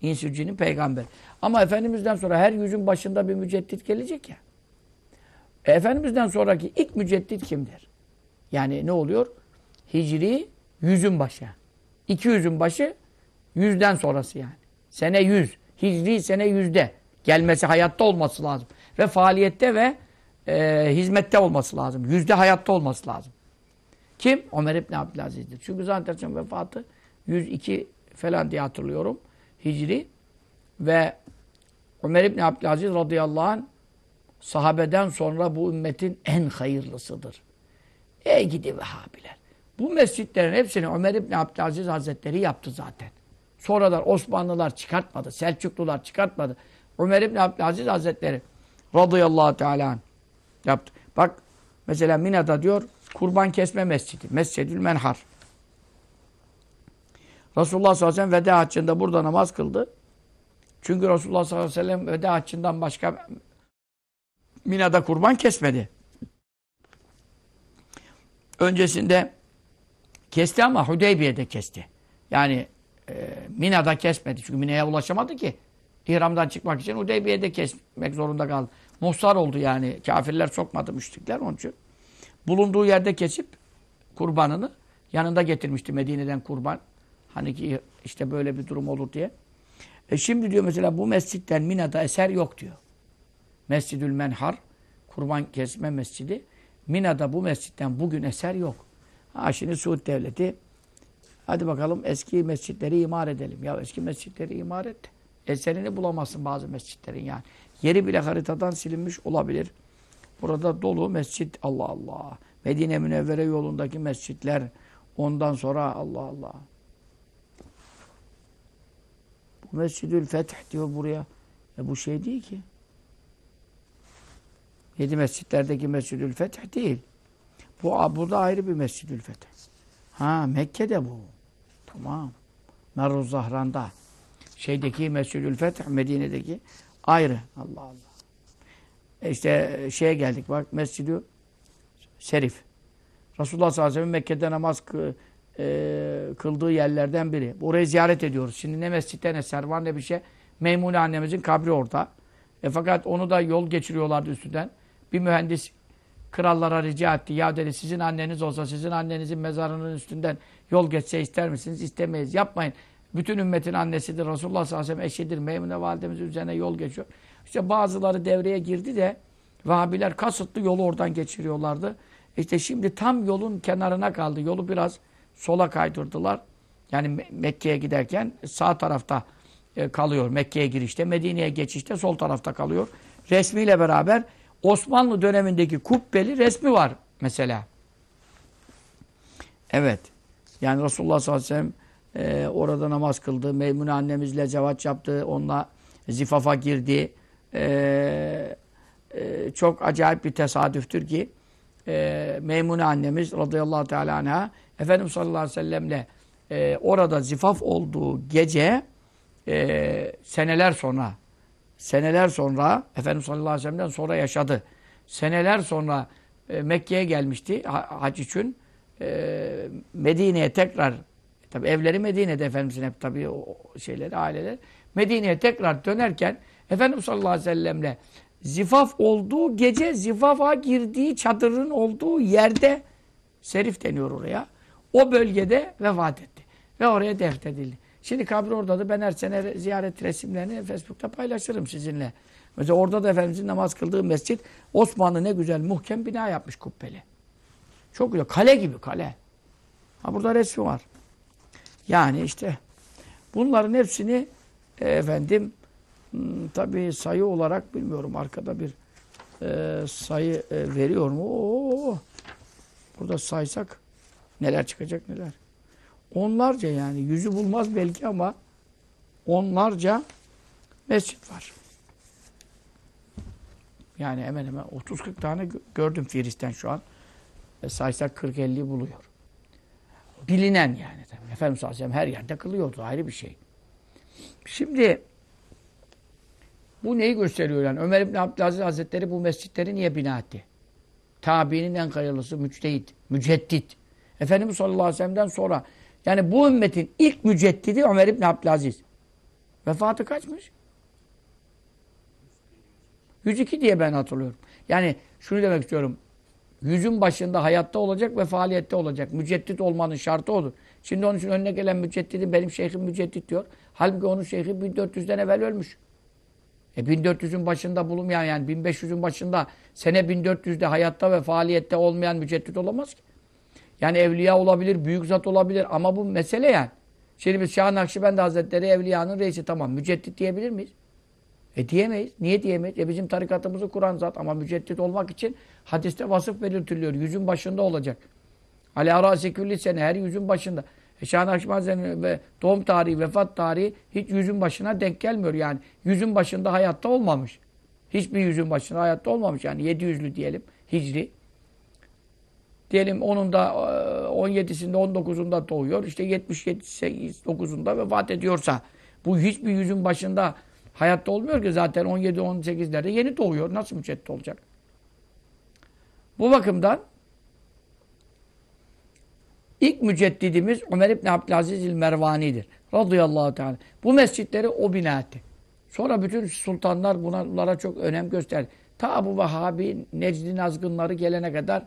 İnsücinin peygamber. Ama Efendimiz'den sonra her yüzün başında bir müceddit gelecek ya. E, Efendimiz'den sonraki ilk müceddit kimdir? Yani ne oluyor? Hicri yüzün başı. İki yüzün başı yüzden sonrası yani. Sene yüz. Hicri sene yüzde. Gelmesi hayatta olması lazım. Ve faaliyette ve e, hizmette olması lazım. Yüzde hayatta olması lazım. Kim? Ömer İbni Abdülaziz'dir. Çünkü zaten vefatı 102 falan diye hatırlıyorum. Hicri. Ve Ömer İbni Abdülaziz radıyallahu anh sahabeden sonra bu ümmetin en hayırlısıdır. Ey gidi Vehhabiler. Bu mescitlerin hepsini Ömer İbni Abdülaziz Hazretleri yaptı zaten. Sonradan Osmanlılar çıkartmadı. Selçuklular çıkartmadı. Ömer İbni Abdülaziz Hazretleri radıyallahu teala yaptı. Bak mesela Mina'da diyor kurban kesme mescidi. Mescidül Menhar. Resulullah sallallahu aleyhi ve sellem veda haccında burada namaz kıldı. Çünkü Resulullah sallallahu aleyhi ve sellem veda haccından başka Mina'da kurban kesmedi. Öncesinde kesti ama Hudeybiye'de kesti. Yani e, Mina'da kesmedi. Çünkü Mina'ya ulaşamadı ki. İhramdan çıkmak için Hudeybiye'de kesmek zorunda kaldı. Muhsar oldu yani. Kafirler sokmadı müşrikler onun için. Bulunduğu yerde kesip kurbanını yanında getirmişti Medine'den kurban. Hani ki işte böyle bir durum olur diye. E şimdi diyor mesela bu mescitten Mina'da eser yok diyor. Mescidül Menhar, kurban kesme mescidi. Mina'da bu mescitten bugün eser yok. Ha şimdi Suud Devleti hadi bakalım eski mescitleri imar edelim. Ya eski mescitleri imar et. Eserini bulamazsın bazı mescitlerin yani. Yeri bile haritadan silinmiş olabilir. Burada dolu mescit Allah Allah. Medine Münevvere yolundaki mescitler ondan sonra Allah Allah. Bu Mescidül Feth diyor buraya. E bu şey değil ki. Yedi mescitlerdeki Mescidül Feth değil. Bu burada ayrı bir Mescidül Feth. Ha Mekke'de bu. Tamam. Meruz Zahran'da. Şeydeki Mescidül Feth, Medine'deki ayrı. Allah Allah. E işte şeye geldik bak Mescid-i Şerif. Resulullah sallallahu aleyhi ve sellem Mekke'de namaz e, kıldığı yerlerden biri. Orayı ziyaret ediyoruz. Şimdi ne mescitten eser var ne bir şey. Meymune annemizin kabri orada. E fakat onu da yol geçiriyorlardı üstünden. Bir mühendis krallara rica etti. Ya dedi sizin anneniz olsa sizin annenizin mezarının üstünden yol geçse ister misiniz? İstemeyiz. Yapmayın. Bütün ümmetin annesidir. Resulullah sallallahu aleyhi ve sellem eşidir. Meymune validemizin üzerine yol geçiyor. İşte bazıları devreye girdi de Vahabiler kasıtlı yolu oradan geçiriyorlardı. İşte şimdi tam yolun kenarına kaldı. Yolu biraz sola kaydırdılar. Yani Me- Mekke'ye giderken sağ tarafta e, kalıyor. Mekke'ye girişte, Medine'ye geçişte sol tarafta kalıyor. Resmiyle beraber Osmanlı dönemindeki kubbeli resmi var mesela. Evet. Yani Resulullah sallallahu aleyhi ve sellem e, orada namaz kıldı. Meymune annemizle cevat yaptı. Onunla zifafa girdi. E, e, çok acayip bir tesadüftür ki e, Meymune annemiz radıyallahu teala anha Efendimiz sallallahu aleyhi ve sellemle e, orada zifaf olduğu gece e, seneler sonra seneler sonra Efendimiz sallallahu aleyhi ve sellem'den sonra yaşadı. Seneler sonra e, Mekke'ye gelmişti ha- hac için. E, Medine'ye tekrar tabi evleri Medine'de Efendimizin hep tabi o şeyleri, aileler. Medine'ye tekrar dönerken Efendimiz sallallahu aleyhi ve sellemle zifaf olduğu gece zifafa girdiği çadırın olduğu yerde Serif deniyor oraya. O bölgede vefat etti. Ve oraya defnedildi. Şimdi kabri oradadır. Ben her sene ziyaret resimlerini Facebook'ta paylaşırım sizinle. Mesela orada da Efendimizin namaz kıldığı mescit Osmanlı ne güzel muhkem bina yapmış kubbeli. Çok güzel. Kale gibi kale. Ha burada resmi var. Yani işte bunların hepsini e, efendim tabii sayı olarak bilmiyorum arkada bir e, sayı e, veriyor mu? Oo, burada saysak neler çıkacak neler. Onlarca yani yüzü bulmaz belki ama onlarca mescit var. Yani hemen hemen 30-40 tane gö- gördüm Firis'ten şu an. E, saysak 40-50 buluyor. Bilinen yani. Efendimiz sallallahu aleyhi ve sellem her yerde kılıyordu. Ayrı bir şey. Şimdi bu neyi gösteriyor yani? Ömer İbni Abdülaziz Hazretleri bu mescitleri niye bina etti? Tabiinin en hayırlısı müçtehit, müceddit. Efendimiz sallallahu aleyhi ve sellem'den sonra yani bu ümmetin ilk müceddidi Ömer İbni Abdülaziz. Vefatı kaçmış? 102 diye ben hatırlıyorum. Yani şunu demek istiyorum. Yüzün başında hayatta olacak ve faaliyette olacak. Müceddit olmanın şartı odur. Şimdi onun için önüne gelen müceddidi benim şeyhim müceddit diyor. Halbuki onun şeyhi 1400'den evvel ölmüş. E 1400'ün başında bulunmayan yani 1500'ün başında sene 1400'de hayatta ve faaliyette olmayan müceddit olamaz ki. Yani evliya olabilir, büyük zat olabilir ama bu mesele yani. Şimdi biz Şah Nakşibendi Hazretleri evliyanın reisi tamam. Müceddit diyebilir miyiz? E diyemeyiz. Niye diyemeyiz? E bizim tarikatımızı kuran zat ama müceddit olmak için hadiste vasıf belirtiliyor. Yüzün başında olacak. Ali arası külli sene her yüzün başında. E Şah Nakşibendi Hazretleri ve doğum tarihi, vefat tarihi hiç yüzün başına denk gelmiyor yani. Yüzün başında hayatta olmamış. Hiçbir yüzün başında hayatta olmamış yani 700'lü diyelim hicri. Diyelim onun da e, 17'sinde 19'unda doğuyor. İşte 79'unda vefat ediyorsa bu hiçbir yüzün başında hayatta olmuyor ki zaten 17-18'lerde yeni doğuyor. Nasıl müceddit olacak? Bu bakımdan ilk müceddidimiz Ömer İbni Abdülaziz el-Mervani'dir. Radıyallahu teala. Bu mescitleri o bina etti. Sonra bütün sultanlar bunlara çok önem gösterdi. Ta bu Vahabi, Necdi azgınları gelene kadar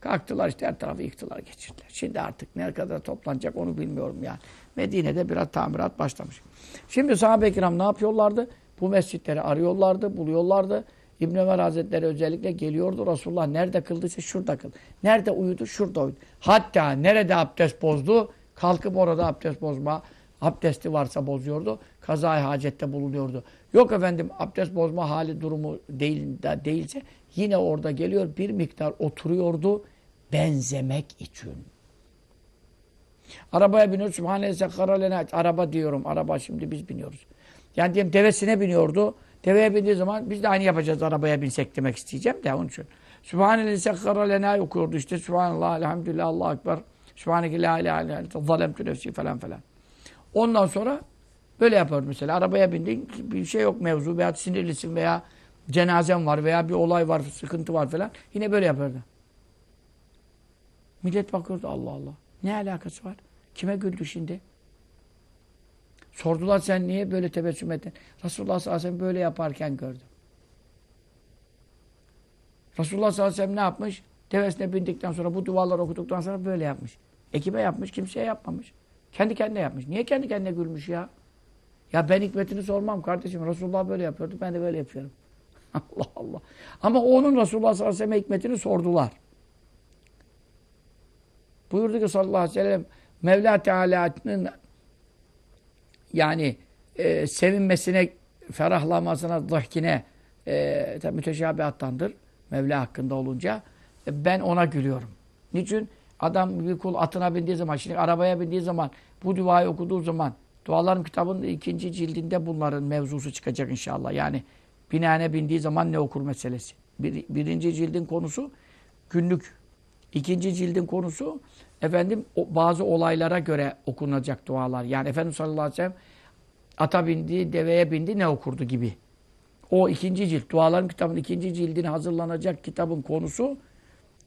kalktılar işte her tarafı yıktılar geçirdiler. Şimdi artık ne kadar toplanacak onu bilmiyorum yani. Medine'de biraz tamirat başlamış. Şimdi sahabe-i kiram ne yapıyorlardı? Bu mescitleri arıyorlardı, buluyorlardı. İbn Ömer Hazretleri özellikle geliyordu. Resulullah nerede kıldıysa şurada kıl. Nerede uyudu? Şurada uyudu. Hatta nerede abdest bozdu? Kalkıp orada abdest bozma. Abdesti varsa bozuyordu. Kazay hacette bulunuyordu. Yok efendim abdest bozma hali durumu değil, de değilse yine orada geliyor bir miktar oturuyordu benzemek için. Arabaya biniyor. Sübhanallah sekkara lena. Araba diyorum. Araba şimdi biz biniyoruz. Yani diyelim devesine biniyordu. Deveye bindiği zaman biz de aynı yapacağız arabaya binsek demek isteyeceğim de onun için. Sübhanallah sekkara lena okuyordu işte. Sübhanallah, elhamdülillah, Allahu Ekber. Sübhaneke la ilahe illa ente zalemtü nefsi falan falan. Ondan sonra böyle yapardı mesela. Arabaya bindin bir şey yok mevzu veya sinirlisin veya cenazen var veya bir olay var, sıkıntı var falan. Yine böyle yapardı. Millet bakıyordu Allah Allah. Ne alakası var? Kime güldü şimdi? Sordular sen niye böyle tebessüm ettin? Resulullah sallallahu aleyhi ve sellem böyle yaparken gördüm. Resulullah sallallahu aleyhi ve sellem ne yapmış? Devesine bindikten sonra bu duaları okuduktan sonra böyle yapmış. E kime yapmış? Kimseye yapmamış. Kendi kendine yapmış. Niye kendi kendine gülmüş ya? Ya ben hikmetini sormam kardeşim. Resulullah böyle yapıyordu. Ben de böyle yapıyorum. Allah Allah. Ama onun Resulullah sallallahu aleyhi ve sellem hikmetini sordular. Buyurdu ki sallallahu aleyhi ve sellem Mevla Teala'nın yani e, sevinmesine, ferahlamasına, zahkine e, müteşabihattandır. Mevla hakkında olunca e, ben ona gülüyorum. Niçin? Adam bir kul atına bindiği zaman, şimdi arabaya bindiği zaman, bu duayı okuduğu zaman, dualarım kitabının ikinci cildinde bunların mevzusu çıkacak inşallah. Yani binane bindiği zaman ne okur meselesi. Bir, birinci cildin konusu günlük. İkinci cildin konusu efendim bazı olaylara göre okunacak dualar. Yani Efendimiz sallallahu aleyhi ve sellem ata bindi, deveye bindi ne okurdu gibi. O ikinci cilt, duaların kitabının ikinci cildine hazırlanacak kitabın konusu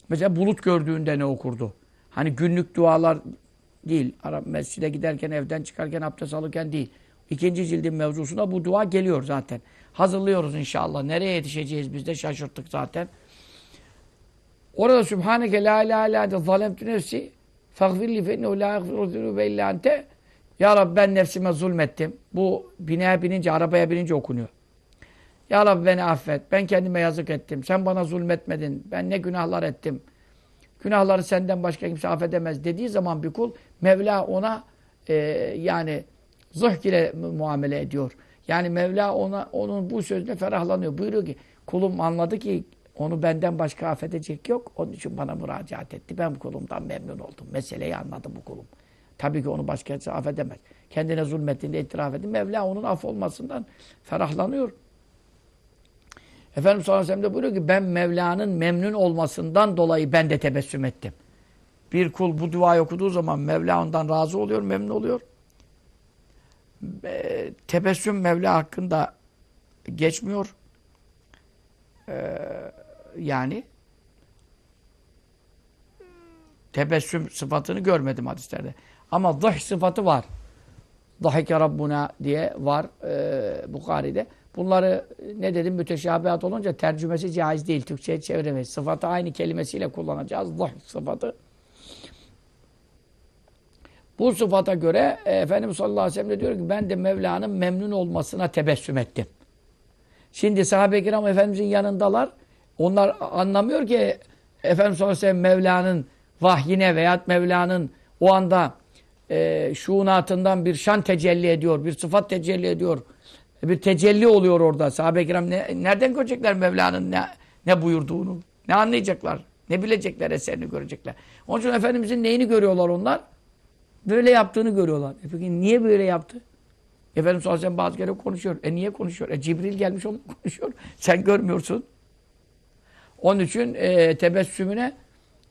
mesela bulut gördüğünde ne okurdu? Hani günlük dualar değil. Mescide giderken, evden çıkarken, abdest alırken değil. İkinci cildin mevzusunda bu dua geliyor zaten. Hazırlıyoruz inşallah. Nereye yetişeceğiz biz de şaşırttık zaten. Orada Sübhaneke la ilahe illa ente zalemtü nefsi fe innehu la yagfiru zunube illa ente Ya Rabbi ben nefsime zulmettim. Bu binaya binince, arabaya binince okunuyor. Ya Rabbi beni affet. Ben kendime yazık ettim. Sen bana zulmetmedin. Ben ne günahlar ettim. Günahları senden başka kimse affedemez dediği zaman bir kul Mevla ona e, yani zıhk ile muamele ediyor. Yani Mevla ona onun bu sözüne ferahlanıyor. Buyuruyor ki kulum anladı ki onu benden başka affedecek yok. Onun için bana müracaat etti. Ben bu kulumdan memnun oldum. Meseleyi anladı bu kulum. Tabii ki onu başkası affedemez. Kendine zulmettiğinde itiraf edin. Mevla onun af olmasından ferahlanıyor. Efendimiz sallallahu aleyhi ve sellem de buyuruyor ki ben Mevla'nın memnun olmasından dolayı ben de tebessüm ettim. Bir kul bu duayı okuduğu zaman Mevla ondan razı oluyor, memnun oluyor. E, tebessüm Mevla hakkında geçmiyor. E, yani tebessüm sıfatını görmedim hadislerde. Ama zıh sıfatı var. Zahike Rabbuna diye var e, Bukhari'de. Bunları ne dedim müteşabihat olunca tercümesi caiz değil. Türkçe'ye çeviremeyiz. Sıfatı aynı kelimesiyle kullanacağız. Zah sıfatı. Bu sıfata göre e, Efendimiz sallallahu aleyhi ve sellem de diyor ki ben de Mevla'nın memnun olmasına tebessüm ettim. Şimdi sahabe-i kiram Efendimizin yanındalar. Onlar anlamıyor ki Efendimiz sallallahu aleyhi ve sellem Mevla'nın vahyine veya Mevla'nın o anda e, şuunatından bir şan tecelli ediyor, bir sıfat tecelli ediyor. Bir tecelli oluyor orada. Sahabe-i kiram ne, nereden görecekler Mevla'nın ne, ne buyurduğunu? Ne anlayacaklar? Ne bilecekler eserini görecekler. Onun için Efendimizin neyini görüyorlar onlar? Böyle yaptığını görüyorlar. E peki niye böyle yaptı? Efendimiz sallallahu aleyhi ve sellem bazı kere konuşuyor. E niye konuşuyor? E Cibril gelmiş onunla konuşuyor. Sen görmüyorsun. Onun için e, tebessümüne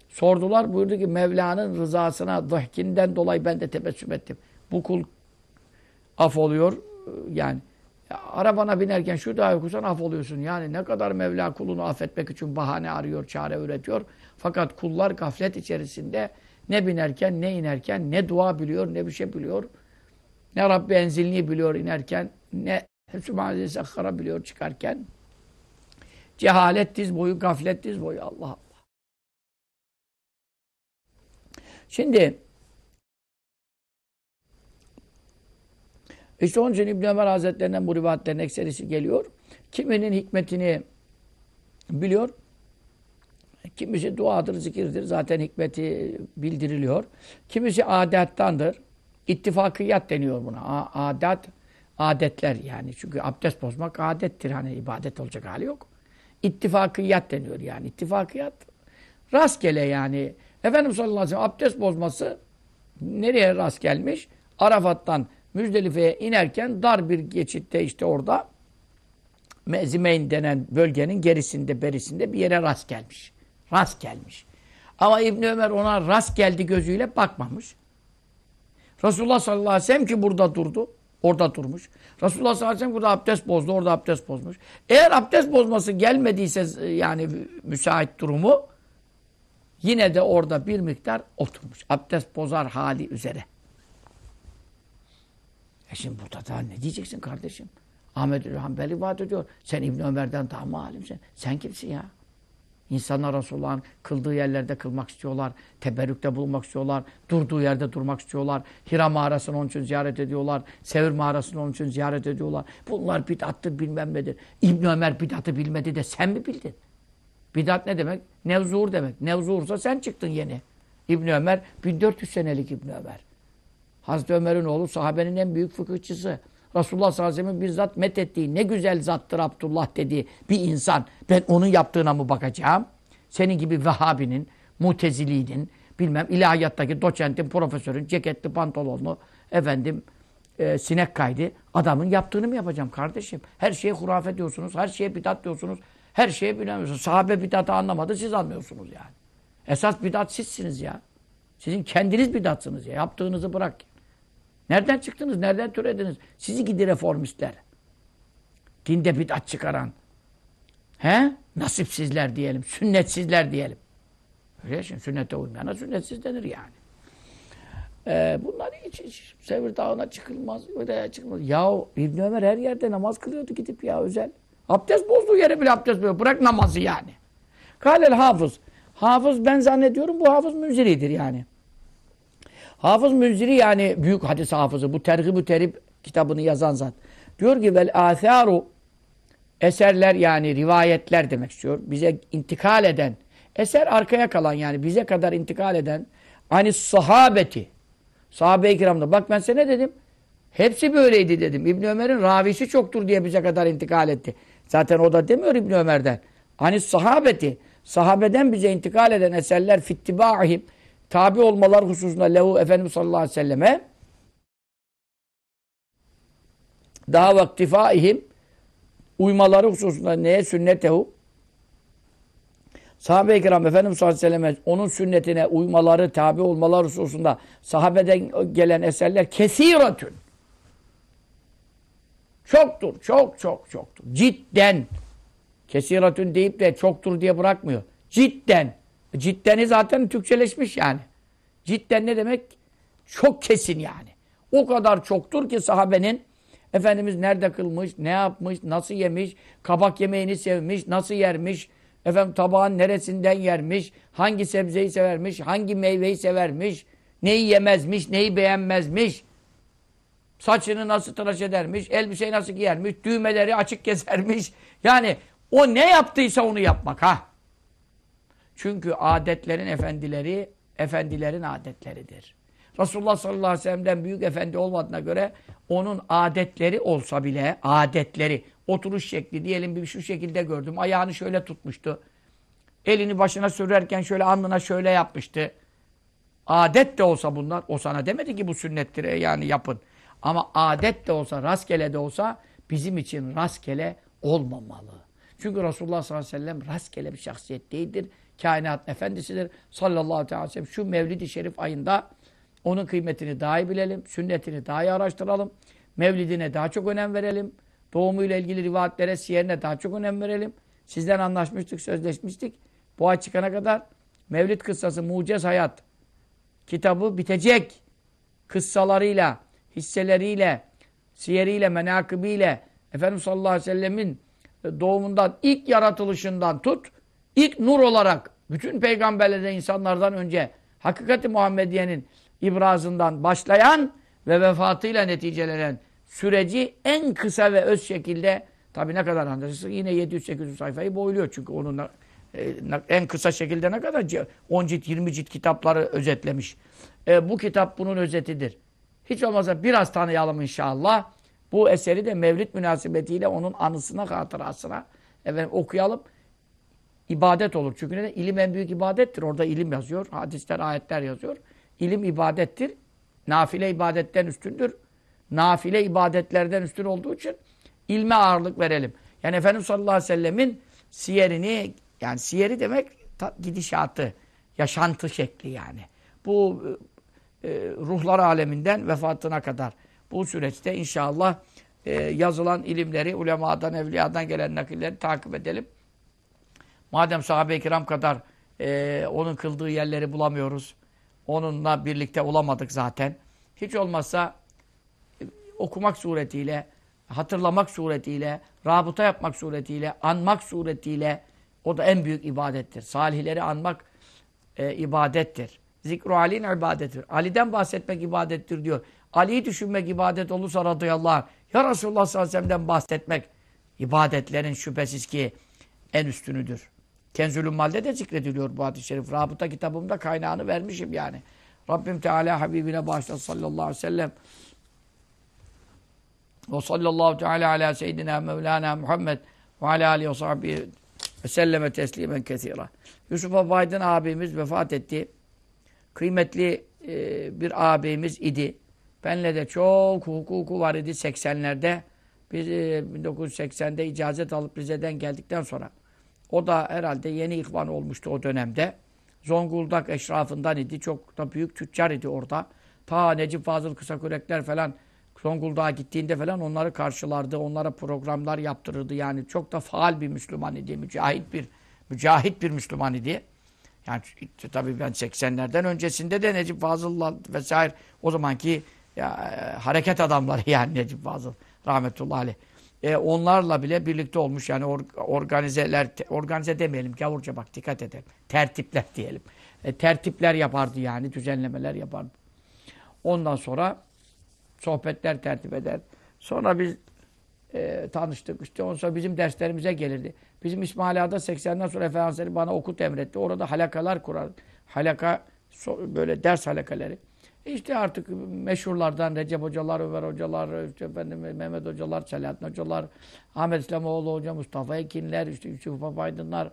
sordular. Buyurdu ki Mevla'nın rızasına, dahkinden dolayı ben de tebessüm ettim. Bu kul af oluyor. Yani ya, arabana binerken şu duayı okursan af oluyorsun. Yani ne kadar Mevla kulunu affetmek için bahane arıyor, çare üretiyor. Fakat kullar gaflet içerisinde ne binerken, ne inerken, ne dua biliyor, ne bir şey biliyor. Ne Rabbi enzilni biliyor inerken, ne Sübhane Sakhara biliyor çıkarken. Cehalet diz boyu, gaflet diz boyu. Allah Allah. Şimdi işte onun için İbn Ömer Hazretlerinden bu rivayetlerin ekserisi geliyor. Kiminin hikmetini biliyor. Kimisi duadır, zikirdir. Zaten hikmeti bildiriliyor. Kimisi adettandır. İttifakiyat deniyor buna. Adet, adetler yani. Çünkü abdest bozmak adettir. Hani ibadet olacak hali yok. İttifakiyat deniyor yani. İttifakiyat rastgele yani. Efendimiz sallallahu aleyhi ve sellem abdest bozması nereye rast gelmiş? Arafat'tan Müzdelife'ye inerken dar bir geçitte işte orada Mezimeyn denen bölgenin gerisinde berisinde bir yere rast gelmiş. Rast gelmiş. Ama İbn Ömer ona rast geldi gözüyle bakmamış. Resulullah sallallahu aleyhi ve sellem ki burada durdu. Orada durmuş. Resulullah sallallahu aleyhi ve sellem burada abdest bozdu. Orada abdest bozmuş. Eğer abdest bozması gelmediyse yani müsait durumu yine de orada bir miktar oturmuş. Abdest bozar hali üzere. E şimdi burada da ne diyeceksin kardeşim? Ahmet Hanbel rivayet ediyor. Sen İbn Ömer'den daha mı alimsin? Sen kimsin ya? İnsanlar Resulullah'ın kıldığı yerlerde kılmak istiyorlar. Teberrükte bulunmak istiyorlar. Durduğu yerde durmak istiyorlar. Hira mağarasını onun için ziyaret ediyorlar. Sevir mağarasını onun için ziyaret ediyorlar. Bunlar bid'attır bilmem nedir. İbn Ömer bid'atı bilmedi de sen mi bildin? Bidat ne demek? Nevzuhur demek. Nevzuhursa sen çıktın yeni. İbn Ömer 1400 senelik İbn Ömer. Hazreti Ömer'in oğlu sahabenin en büyük fıkıhçısı. Resulullah sallallahu aleyhi ve sellem'in bizzat methettiği ne güzel zattır Abdullah dediği bir insan. Ben onun yaptığına mı bakacağım? Senin gibi Vehhabi'nin, Mutezili'nin, bilmem ilahiyattaki doçentin, profesörün, ceketli pantolonlu, efendim e, sinek kaydı. Adamın yaptığını mı yapacağım kardeşim? Her şeye hurafe diyorsunuz, her şeye bidat diyorsunuz, her şeye bilemiyorsunuz. Sahabe bidatı anlamadı, siz anlıyorsunuz yani. Esas bidat sizsiniz ya. Sizin kendiniz bidatsınız ya. Yaptığınızı bırak. Nereden çıktınız? Nereden türediniz? Sizi gidi reformistler. Dinde bidat çıkaran. He? Nasipsizler diyelim. Sünnetsizler diyelim. Öyle şimdi sünnete uymayana sünnetsiz denir yani. Ee, bunlar hiç, hiç Sevir Dağı'na çıkılmaz, öyle çıkılmaz. Ya İbn Ömer her yerde namaz kılıyordu gidip ya özel. Abdest bozduğu yere bile abdest bozuyor. Bırak namazı yani. Kalel hafız. Hafız ben zannediyorum bu hafız münziridir yani. Hafız Münziri yani büyük hadis hafızı. Bu Tergib-ü Terib kitabını yazan zat. Diyor ki vel atharu eserler yani rivayetler demek istiyor. Bize intikal eden eser arkaya kalan yani bize kadar intikal eden hani sahabeti sahabe-i kiramda bak ben sana ne dedim? Hepsi böyleydi dedim. İbn Ömer'in ravisi çoktur diye bize kadar intikal etti. Zaten o da demiyor İbn Ömer'den. Hani sahabeti sahabeden bize intikal eden eserler fittibahim tabi olmalar hususunda lehu Efendimiz sallallahu aleyhi ve selleme daha vaktifaihim uymaları hususunda neye sünnetehu sahabe-i kiram Efendimiz sallallahu aleyhi ve selleme onun sünnetine uymaları, tabi olmaları hususunda sahabeden gelen eserler kesiratün çoktur, çok çok çoktur. Cidden kesiratün deyip de çoktur diye bırakmıyor. Cidden Ciddeni zaten Türkçeleşmiş yani. Cidden ne demek? Çok kesin yani. O kadar çoktur ki sahabenin Efendimiz nerede kılmış, ne yapmış, nasıl yemiş, kabak yemeğini sevmiş, nasıl yermiş, efendim tabağın neresinden yermiş, hangi sebzeyi severmiş, hangi meyveyi severmiş, neyi yemezmiş, neyi beğenmezmiş, saçını nasıl tıraş edermiş, elbiseyi nasıl giyermiş, düğmeleri açık gezermiş. Yani o ne yaptıysa onu yapmak ha. Çünkü adetlerin efendileri, efendilerin adetleridir. Resulullah sallallahu aleyhi ve sellem'den büyük efendi olmadığına göre onun adetleri olsa bile, adetleri, oturuş şekli diyelim bir şu şekilde gördüm. Ayağını şöyle tutmuştu. Elini başına sürerken şöyle alnına şöyle yapmıştı. Adet de olsa bunlar, o sana demedi ki bu sünnettir e, yani yapın. Ama adet de olsa, rastgele de olsa bizim için rastgele olmamalı. Çünkü Resulullah sallallahu aleyhi ve sellem rastgele bir şahsiyet değildir kainat efendisidir. Sallallahu aleyhi ve sellem. Şu Mevlid-i Şerif ayında onun kıymetini daha iyi bilelim. Sünnetini daha iyi araştıralım. Mevlidine daha çok önem verelim. Doğumuyla ilgili rivayetlere, siyerine daha çok önem verelim. Sizden anlaşmıştık, sözleşmiştik. Bu ay çıkana kadar Mevlid kıssası, Mucez Hayat kitabı bitecek. Kıssalarıyla, hisseleriyle, siyeriyle, menakıbiyle, Efendimiz sallallahu aleyhi ve sellemin doğumundan, ilk yaratılışından tut, İlk nur olarak bütün peygamberlerden, insanlardan önce hakikati Muhammediye'nin ibrazından başlayan ve vefatıyla neticelenen süreci en kısa ve öz şekilde tabi ne kadar anlaşılsın yine 700-800 sayfayı boyluyor çünkü onun e, en kısa şekilde ne kadar 10 cilt 20 cilt kitapları özetlemiş. E, bu kitap bunun özetidir. Hiç olmazsa biraz tanıyalım inşallah. Bu eseri de Mevlid münasebetiyle onun anısına, hatırasına efendim, okuyalım ibadet olur. Çünkü neden? İlim en büyük ibadettir. Orada ilim yazıyor. Hadisler, ayetler yazıyor. İlim ibadettir. Nafile ibadetten üstündür. Nafile ibadetlerden üstün olduğu için ilme ağırlık verelim. Yani Efendimiz sallallahu aleyhi ve sellemin siyerini, yani siyeri demek gidişatı, yaşantı şekli yani. Bu e, ruhlar aleminden vefatına kadar bu süreçte inşallah e, yazılan ilimleri ulemadan, evliyadan gelen nakilleri takip edelim. Madem sahabe-i kiram kadar e, onun kıldığı yerleri bulamıyoruz. Onunla birlikte olamadık zaten. Hiç olmazsa e, okumak suretiyle, hatırlamak suretiyle, rabıta yapmak suretiyle, anmak suretiyle o da en büyük ibadettir. Salihleri anmak e, ibadettir. Zikru Ali'nin ibadettir. Ali'den bahsetmek ibadettir diyor. Ali'yi düşünmek ibadet olursa radıyallahu anh. Ya Resulullah sallallahu aleyhi ve sellem'den bahsetmek ibadetlerin şüphesiz ki en üstünüdür. Kenzülün Mal'de de zikrediliyor bu hadis-i şerif. Rabıta kitabımda kaynağını vermişim yani. Rabbim Teala Habibine bağışlasın sallallahu aleyhi ve sellem. Ve sallallahu teala ala seyyidina Mevlana Muhammed ve ala alihi ve sahbihi ve selleme teslimen kesira. Yusuf Abaydın abimiz vefat etti. Kıymetli e, bir abimiz idi. Benle de çok hukuku var idi 80'lerde. Biz e, 1980'de icazet alıp Rize'den geldikten sonra. O da herhalde yeni ihvan olmuştu o dönemde. Zonguldak eşrafından idi. Çok da büyük tüccar idi orada. Ta Necip Fazıl Kısakürekler falan Zonguldak'a gittiğinde falan onları karşılardı. Onlara programlar yaptırırdı. Yani çok da faal bir Müslüman idi. Mücahit bir mücahit bir Müslüman idi. Yani tabii ben 80'lerden öncesinde de Necip Fazıl'la vesaire o zamanki ya, e, hareket adamları yani Necip Fazıl rahmetullahi aleyh. E, onlarla bile birlikte olmuş yani or, organizeler, organize demeyelim gavurca bak dikkat edelim. Tertipler diyelim. E, tertipler yapardı yani düzenlemeler yapardı. Ondan sonra sohbetler tertip eder. Sonra biz e, tanıştık. İşte ondan sonra bizim derslerimize gelirdi. Bizim İsmaila'da 80'den sonra Efendimiz bana okut emretti. Orada halakalar kurar. Halaka böyle ders halakaları. İşte artık meşhurlardan Recep hocalar, Ömer hocalar, işte efendim Mehmet hocalar, Selahattin hocalar, Ahmet İslamoğlu hoca, Mustafa Ekinler, işte Yusuf Abaydınlar.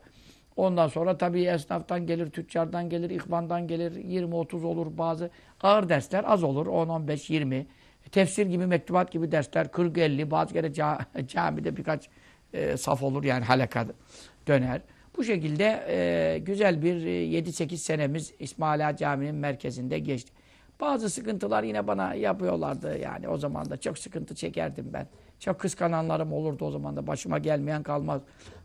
Ondan sonra tabii esnaftan gelir, tüccardan gelir, ihvandan gelir, 20-30 olur bazı. Ağır dersler az olur, 10-15-20. Tefsir gibi, mektubat gibi dersler 40-50, bazı kere camide birkaç e, saf olur yani halaka döner. Bu şekilde e, güzel bir 7-8 senemiz İsmaila Camii'nin merkezinde geçti. Bazı sıkıntılar yine bana yapıyorlardı yani o zaman da çok sıkıntı çekerdim ben. Çok kıskananlarım olurdu o zaman da başıma gelmeyen kalmaz.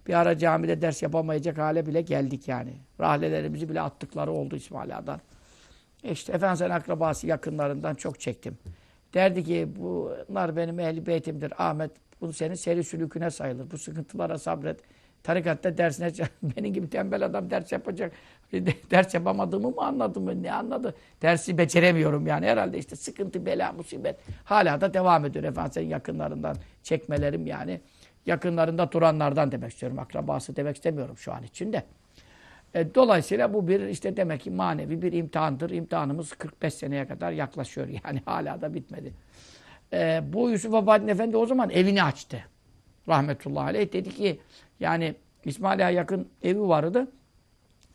Bir ara camide ders yapamayacak hale bile geldik yani. Rahlelerimizi bile attıkları oldu İsmaila'dan. İşte Efendimiz'in akrabası yakınlarından çok çektim. Derdi ki bunlar benim ehli beytimdir Ahmet. Bu senin seri sülüküne sayılır. Bu sıkıntılara sabret. Tarikatta dersine benim gibi tembel adam ders yapacak. Ders yapamadığımı mı anladım mı? Ne anladı? Dersi beceremiyorum yani. Herhalde işte sıkıntı, bela, musibet. Hala da devam ediyor. Efendimiz'in yakınlarından çekmelerim yani. Yakınlarında duranlardan demek istiyorum. Akrabası demek istemiyorum şu an için de. E, dolayısıyla bu bir işte demek ki manevi bir imtihandır. İmtihanımız 45 seneye kadar yaklaşıyor yani. Hala da bitmedi. E, bu Yusuf Abadin Efendi o zaman evini açtı. Rahmetullahi aleyh. Dedi ki yani İsmaila'ya yakın evi vardı.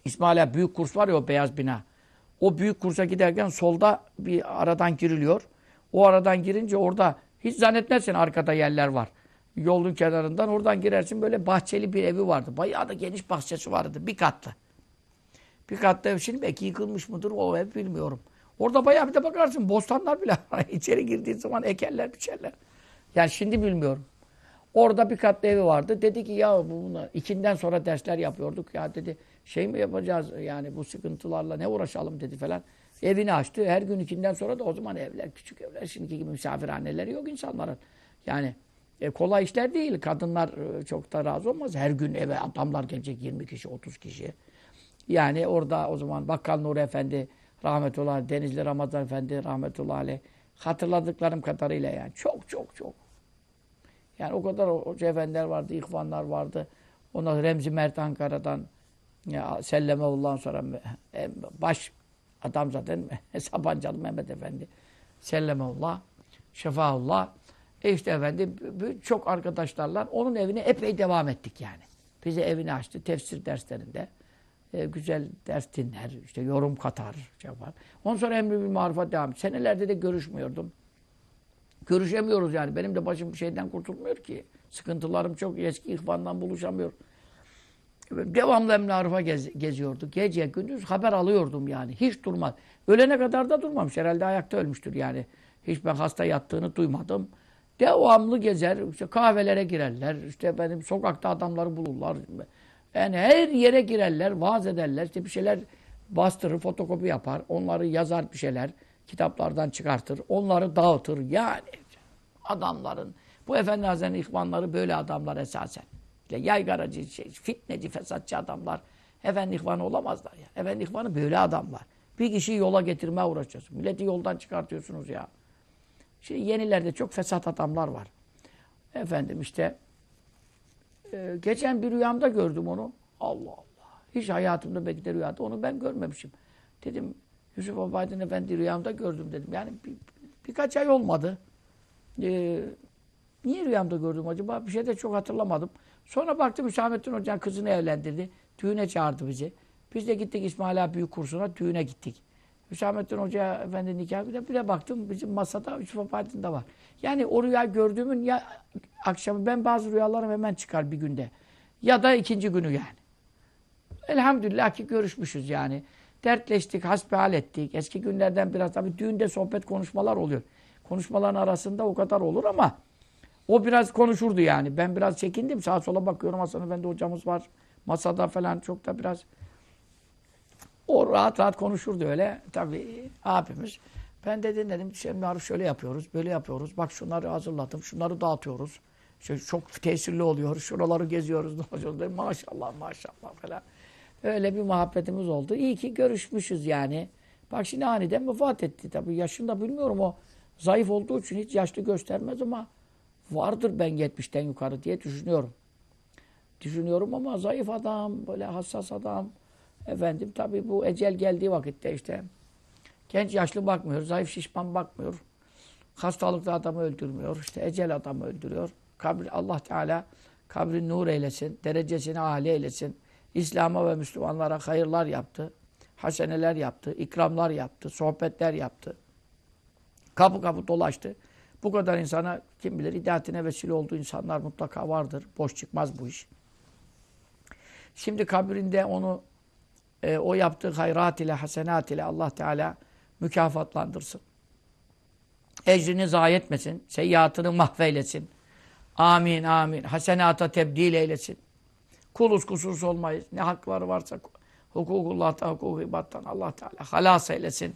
İsmail'a büyük kurs var ya o beyaz bina. O büyük kursa giderken solda bir aradan giriliyor. O aradan girince orada hiç zannetmezsin arkada yerler var. Yolun kenarından oradan girersin böyle bahçeli bir evi vardı. Bayağı da geniş bahçesi vardı. Bir katlı. Bir katlı ev şimdi belki yıkılmış mıdır o ev bilmiyorum. Orada bayağı bir de bakarsın bostanlar bile içeri girdiğin zaman ekerler biçerler. Yani şimdi bilmiyorum. Orada bir katlı evi vardı. Dedi ki ya bunlar ikinden sonra dersler yapıyorduk. Ya dedi şey mi yapacağız yani bu sıkıntılarla ne uğraşalım dedi falan. Evini açtı. Her gün ikinden sonra da o zaman evler küçük evler. Şimdiki gibi misafirhaneleri yok insanların. Yani e, kolay işler değil. Kadınlar e, çok da razı olmaz. Her gün eve adamlar gelecek 20 kişi 30 kişi. Yani orada o zaman Bakkal Nuri Efendi rahmetullahi Denizli Ramazan Efendi rahmetullahi aleyh hatırladıklarım kadarıyla yani çok çok çok yani o kadar hoca efendiler vardı, ihvanlar vardı. Ona Remzi Mert Ankara'dan ya Sellemeullah'ın sonra baş adam zaten Sapancalı Mehmet Efendi. Sellemeullah, Şefaullah. E işte efendi çok arkadaşlarla onun evine epey devam ettik yani. Bize evini açtı tefsir derslerinde. E, güzel ders dinler, işte yorum katar, şey yapar. Ondan sonra emri bir marifat devam. Senelerde de görüşmüyordum. Görüşemiyoruz yani. Benim de başım şeyden kurtulmuyor ki. Sıkıntılarım çok eski ihvandan buluşamıyor. Devamlı Emre Arif'a gez, geziyordu. Gece gündüz haber alıyordum yani. Hiç durmaz. Ölene kadar da durmamış. Herhalde ayakta ölmüştür yani. Hiç ben hasta yattığını duymadım. Devamlı gezer. İşte kahvelere girerler. İşte benim sokakta adamları bulurlar. Yani her yere girerler, vaaz ederler. İşte bir şeyler bastırır, fotokopi yapar. Onları yazar bir şeyler kitaplardan çıkartır. Onları dağıtır. Yani adamların bu Efendi Hazretleri'nin ihvanları böyle adamlar esasen. İşte yaygaracı, şey, fitneci, fesatçı adamlar. Efendi ihvanı olamazlar ya. Efendi ihvanı böyle adamlar. Bir kişiyi yola getirmeye uğraşıyorsun. Milleti yoldan çıkartıyorsunuz ya. Şimdi yenilerde çok fesat adamlar var. Efendim işte e, geçen bir rüyamda gördüm onu. Allah Allah. Hiç hayatımda belki de rüyada onu ben görmemişim. Dedim Yusuf Abaydın Efendi rüyamda gördüm dedim. Yani bir, birkaç ay olmadı. Ee, niye rüyamda gördüm acaba? Bir şey de çok hatırlamadım. Sonra baktım Hüsamettin Hoca'nın kızını evlendirdi. Düğüne çağırdı bizi. Biz de gittik İsmail abi Büyük kursuna düğüne gittik. Hüsamettin Hoca efendi nikahı bir de, bir de baktım bizim masada Yusuf Abaydın da var. Yani o rüya gördüğümün ya akşamı ben bazı rüyalarım hemen çıkar bir günde. Ya da ikinci günü yani. Elhamdülillah ki görüşmüşüz yani. Dertleştik, hasbihal ettik. Eski günlerden biraz tabii düğünde sohbet konuşmalar oluyor. Konuşmaların arasında o kadar olur ama o biraz konuşurdu yani. Ben biraz çekindim. Sağa sola bakıyorum. Hasan Efendi hocamız var. Masada falan çok da biraz o rahat rahat konuşurdu öyle. Tabii abimiz. Ben de dedim şimdi şöyle yapıyoruz, böyle yapıyoruz. Bak şunları hazırladım, şunları dağıtıyoruz. İşte çok tesirli oluyor. Şuraları geziyoruz. Dedim, maşallah maşallah falan. Öyle bir muhabbetimiz oldu. İyi ki görüşmüşüz yani. Bak şimdi aniden vefat etti. Tabii yaşında bilmiyorum o zayıf olduğu için hiç yaşlı göstermez ama vardır ben 70'ten yukarı diye düşünüyorum. Düşünüyorum ama zayıf adam, böyle hassas adam. Efendim tabii bu ecel geldiği vakitte işte genç yaşlı bakmıyor, zayıf şişman bakmıyor. Hastalıklı adamı öldürmüyor, işte ecel adamı öldürüyor. Kabri, Allah Teala kabri nur eylesin, derecesini âli eylesin. İslam'a ve Müslümanlara hayırlar yaptı. Haseneler yaptı, ikramlar yaptı, sohbetler yaptı. Kapı kapı dolaştı. Bu kadar insana kim bilir hidayetine vesile olduğu insanlar mutlaka vardır. Boş çıkmaz bu iş. Şimdi kabrinde onu e, o yaptığı hayrat ile, hasenat ile Allah Teala mükafatlandırsın. Ecrini zayi etmesin. Seyyiatını mahveylesin. Amin, amin. Hasenata tebdil eylesin. Kuluz kusursuz olmayız. Ne hakları varsa hukukullah'tan, hukuk ibattan Allah Teala halas eylesin.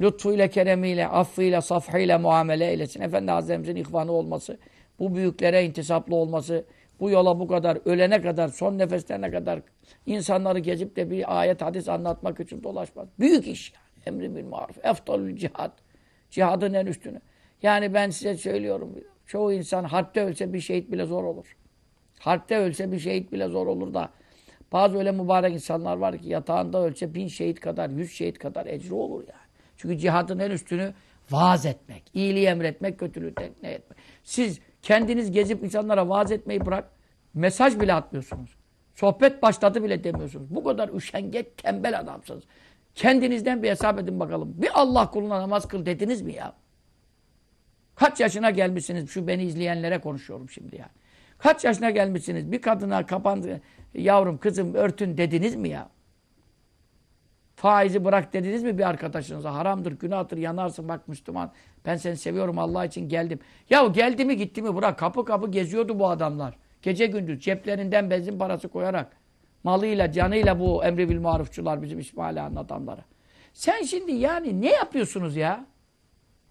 Lütfuyla, keremiyle, affıyla, safhıyla muamele eylesin. Efendi Hazretimizin ihvanı olması, bu büyüklere intisaplı olması, bu yola bu kadar, ölene kadar, son nefeslerine kadar insanları gezip de bir ayet, hadis anlatmak için dolaşmaz. Büyük iş yani. Emri bil maruf. Eftalül cihad. Cihadın en üstünü. Yani ben size söylüyorum. Çoğu insan harpte ölse bir şehit bile zor olur. Harpte ölse bir şehit bile zor olur da bazı öyle mübarek insanlar var ki yatağında ölse bin şehit kadar, yüz şehit kadar ecri olur yani. Çünkü cihadın en üstünü vaaz etmek, iyiliği emretmek, kötülüğü ne etmek. Siz kendiniz gezip insanlara vaaz etmeyi bırak, mesaj bile atmıyorsunuz. Sohbet başladı bile demiyorsunuz. Bu kadar üşengeç, tembel adamsınız. Kendinizden bir hesap edin bakalım. Bir Allah kuluna namaz kıl dediniz mi ya? Kaç yaşına gelmişsiniz? Şu beni izleyenlere konuşuyorum şimdi yani. Kaç yaşına gelmişsiniz? Bir kadına kapandı, yavrum kızım örtün dediniz mi ya? Faizi bırak dediniz mi bir arkadaşınıza? Haramdır, günahtır, yanarsın bak Müslüman. Ben seni seviyorum Allah için geldim. Ya geldi mi gitti mi bırak. Kapı kapı geziyordu bu adamlar. Gece gündüz ceplerinden benzin parası koyarak. Malıyla, canıyla bu emri bil marufçular bizim İsmail Ağa'nın adamları. Sen şimdi yani ne yapıyorsunuz ya?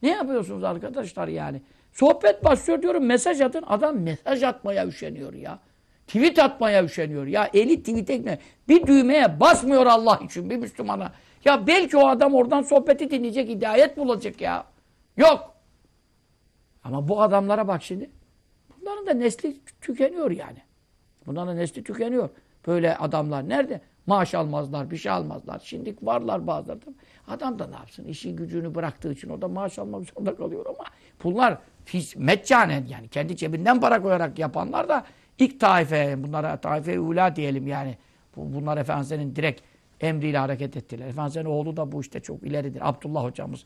Ne yapıyorsunuz arkadaşlar yani? Sohbet başlıyor diyorum mesaj atın. Adam mesaj atmaya üşeniyor ya. Tweet atmaya üşeniyor. Ya eli tweet ne? Bir düğmeye basmıyor Allah için bir Müslümana. Ya belki o adam oradan sohbeti dinleyecek, hidayet bulacak ya. Yok. Ama bu adamlara bak şimdi. Bunların da nesli tükeniyor yani. Bunların da nesli tükeniyor. Böyle adamlar nerede? Maaş almazlar, bir şey almazlar. Şimdi varlar bazıları. Adam da ne yapsın? İşi gücünü bıraktığı için o da maaş almak zorunda kalıyor ama bunlar meccanen yani kendi cebinden para koyarak yapanlar da ilk taife, bunlara taife ula diyelim yani. Bunlar Efendimiz'in direkt emriyle hareket ettiler. Efendimiz'in oğlu da bu işte çok ileridir. Abdullah hocamız.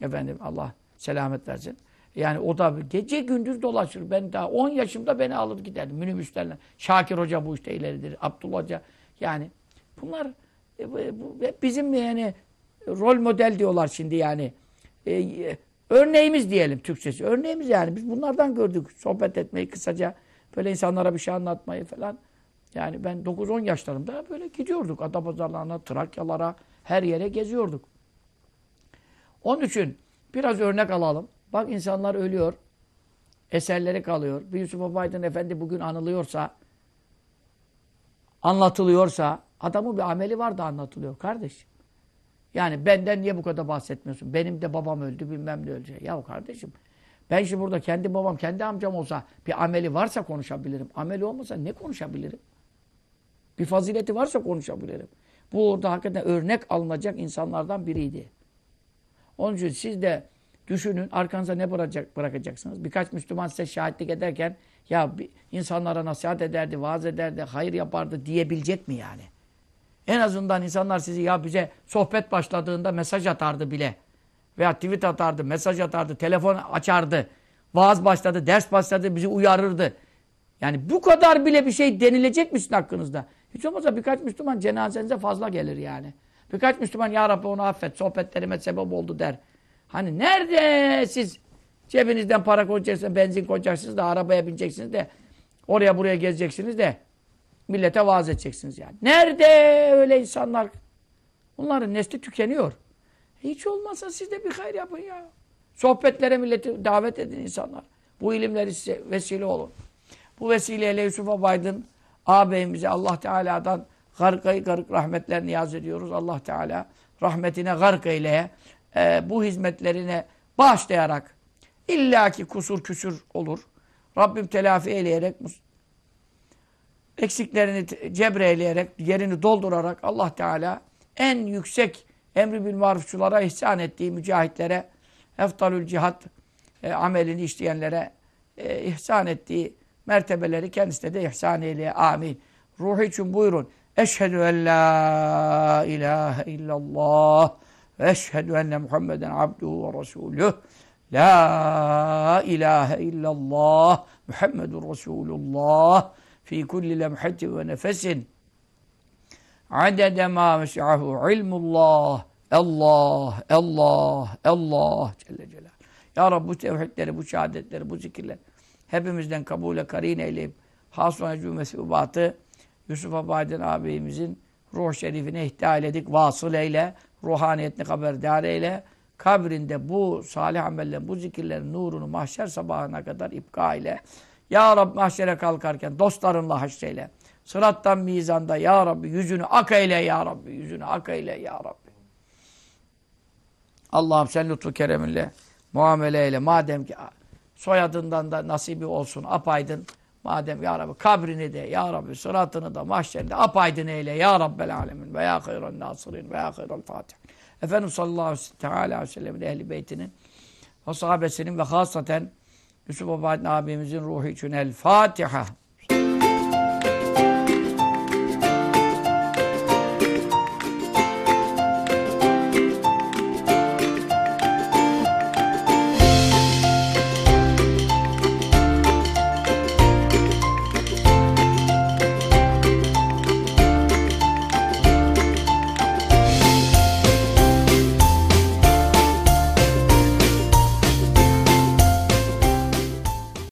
Efendim Allah selamet versin. Yani o da gece gündüz dolaşır. Ben daha 10 yaşımda beni alır giderdim minibüslerle. Şakir Hoca bu işte ileridir. Abdullah Hoca. Yani bunlar e, bizim yani rol model diyorlar şimdi yani. E, örneğimiz diyelim Türkçesi. Örneğimiz yani. Biz bunlardan gördük. Sohbet etmeyi kısaca. Böyle insanlara bir şey anlatmayı falan. Yani ben 9-10 yaşlarımda böyle gidiyorduk. Adapazarlarına, Trakyalara, her yere geziyorduk. Onun için biraz örnek alalım. Bak insanlar ölüyor. Eserleri kalıyor. Bir Yusuf Abaydın Efendi bugün anılıyorsa, anlatılıyorsa, adamın bir ameli var da anlatılıyor kardeşim. Yani benden niye bu kadar bahsetmiyorsun? Benim de babam öldü, bilmem ne ölecek. Ya kardeşim, ben şimdi burada kendi babam, kendi amcam olsa, bir ameli varsa konuşabilirim. Ameli olmasa ne konuşabilirim? Bir fazileti varsa konuşabilirim. Bu orada hakikaten örnek alınacak insanlardan biriydi. Onun için siz de düşünün arkanıza ne bırakacak, bırakacaksınız. Birkaç Müslüman size şahitlik ederken ya insanlara nasihat ederdi, vaaz ederdi, hayır yapardı diyebilecek mi yani? En azından insanlar sizi ya bize sohbet başladığında mesaj atardı bile. Veya tweet atardı, mesaj atardı, telefon açardı. Vaaz başladı, ders başladı, bizi uyarırdı. Yani bu kadar bile bir şey denilecek misin hakkınızda? Hiç olmazsa birkaç Müslüman cenazenize fazla gelir yani. Birkaç Müslüman ya Rabbi onu affet, sohbetlerime sebep oldu der. Hani nerede siz cebinizden para koyacaksınız, benzin koyacaksınız da arabaya bineceksiniz de oraya buraya gezeceksiniz de millete vaaz edeceksiniz yani. Nerede öyle insanlar? Bunların nesli tükeniyor. Hiç olmazsa siz de bir hayır yapın ya. Sohbetlere milleti davet edin insanlar. Bu ilimleri size vesile olun. Bu vesileyle Yusuf Abaydın ağabeyimize Allah Teala'dan garkayı garık rahmetler niyaz ediyoruz. Allah Teala rahmetine gark eyleye, e, bu hizmetlerine bağışlayarak illaki kusur küsür olur. Rabbim telafi eyleyerek eksiklerini cebreyleyerek, yerini doldurarak Allah Teala en yüksek emri bil marufçulara ihsan ettiği mücahitlere, eftalül cihat e, amelini işleyenlere e, ihsan ettiği mertebeleri kendisine de ihsan eyleye. Amin. Ruhu için buyurun. Eşhedü en la ilahe illallah ve eşhedü enne Muhammeden abduhu ve resuluh. La ilahe illallah Muhammedur Resulullah fi kulli lemhatin ve nefesin adede ma mes'ahu ilmullah Allah, Allah, Allah Celle Celal. Ya Rabbi bu tevhidleri, bu şehadetleri, bu zikirleri hepimizden kabule karin eyleyip hasuna cümesi Yusuf Abaydın abimizin ruh şerifine ihtial edik. Vasıl eyle, ruhaniyetini haberdar eyle. Kabrinde bu salih amellerin, bu zikirlerin nurunu mahşer sabahına kadar ipka ile. Ya Rabbi mahşere kalkarken dostlarınla haşreyle. Sırattan mizanda Ya Rabbi yüzünü ak eyle Ya Rabbi. Yüzünü ak eyle Ya Rabbi. Allah'ım sen lütfu kereminle muamele eyle. Madem ki soyadından da nasibi olsun apaydın. Madem Ya Rabbi kabrini de Ya Rabbi sıratını da mahşerde apaydın eyle Ya Rabbel alemin ve ya hayran nasirin ve ya hayran fatih. Efendimiz sallallahu aleyhi ve sellem'in ehli beytinin ve sahabesinin ve hasaten Yusuf Abadin abimizin ruhu için El Fatiha.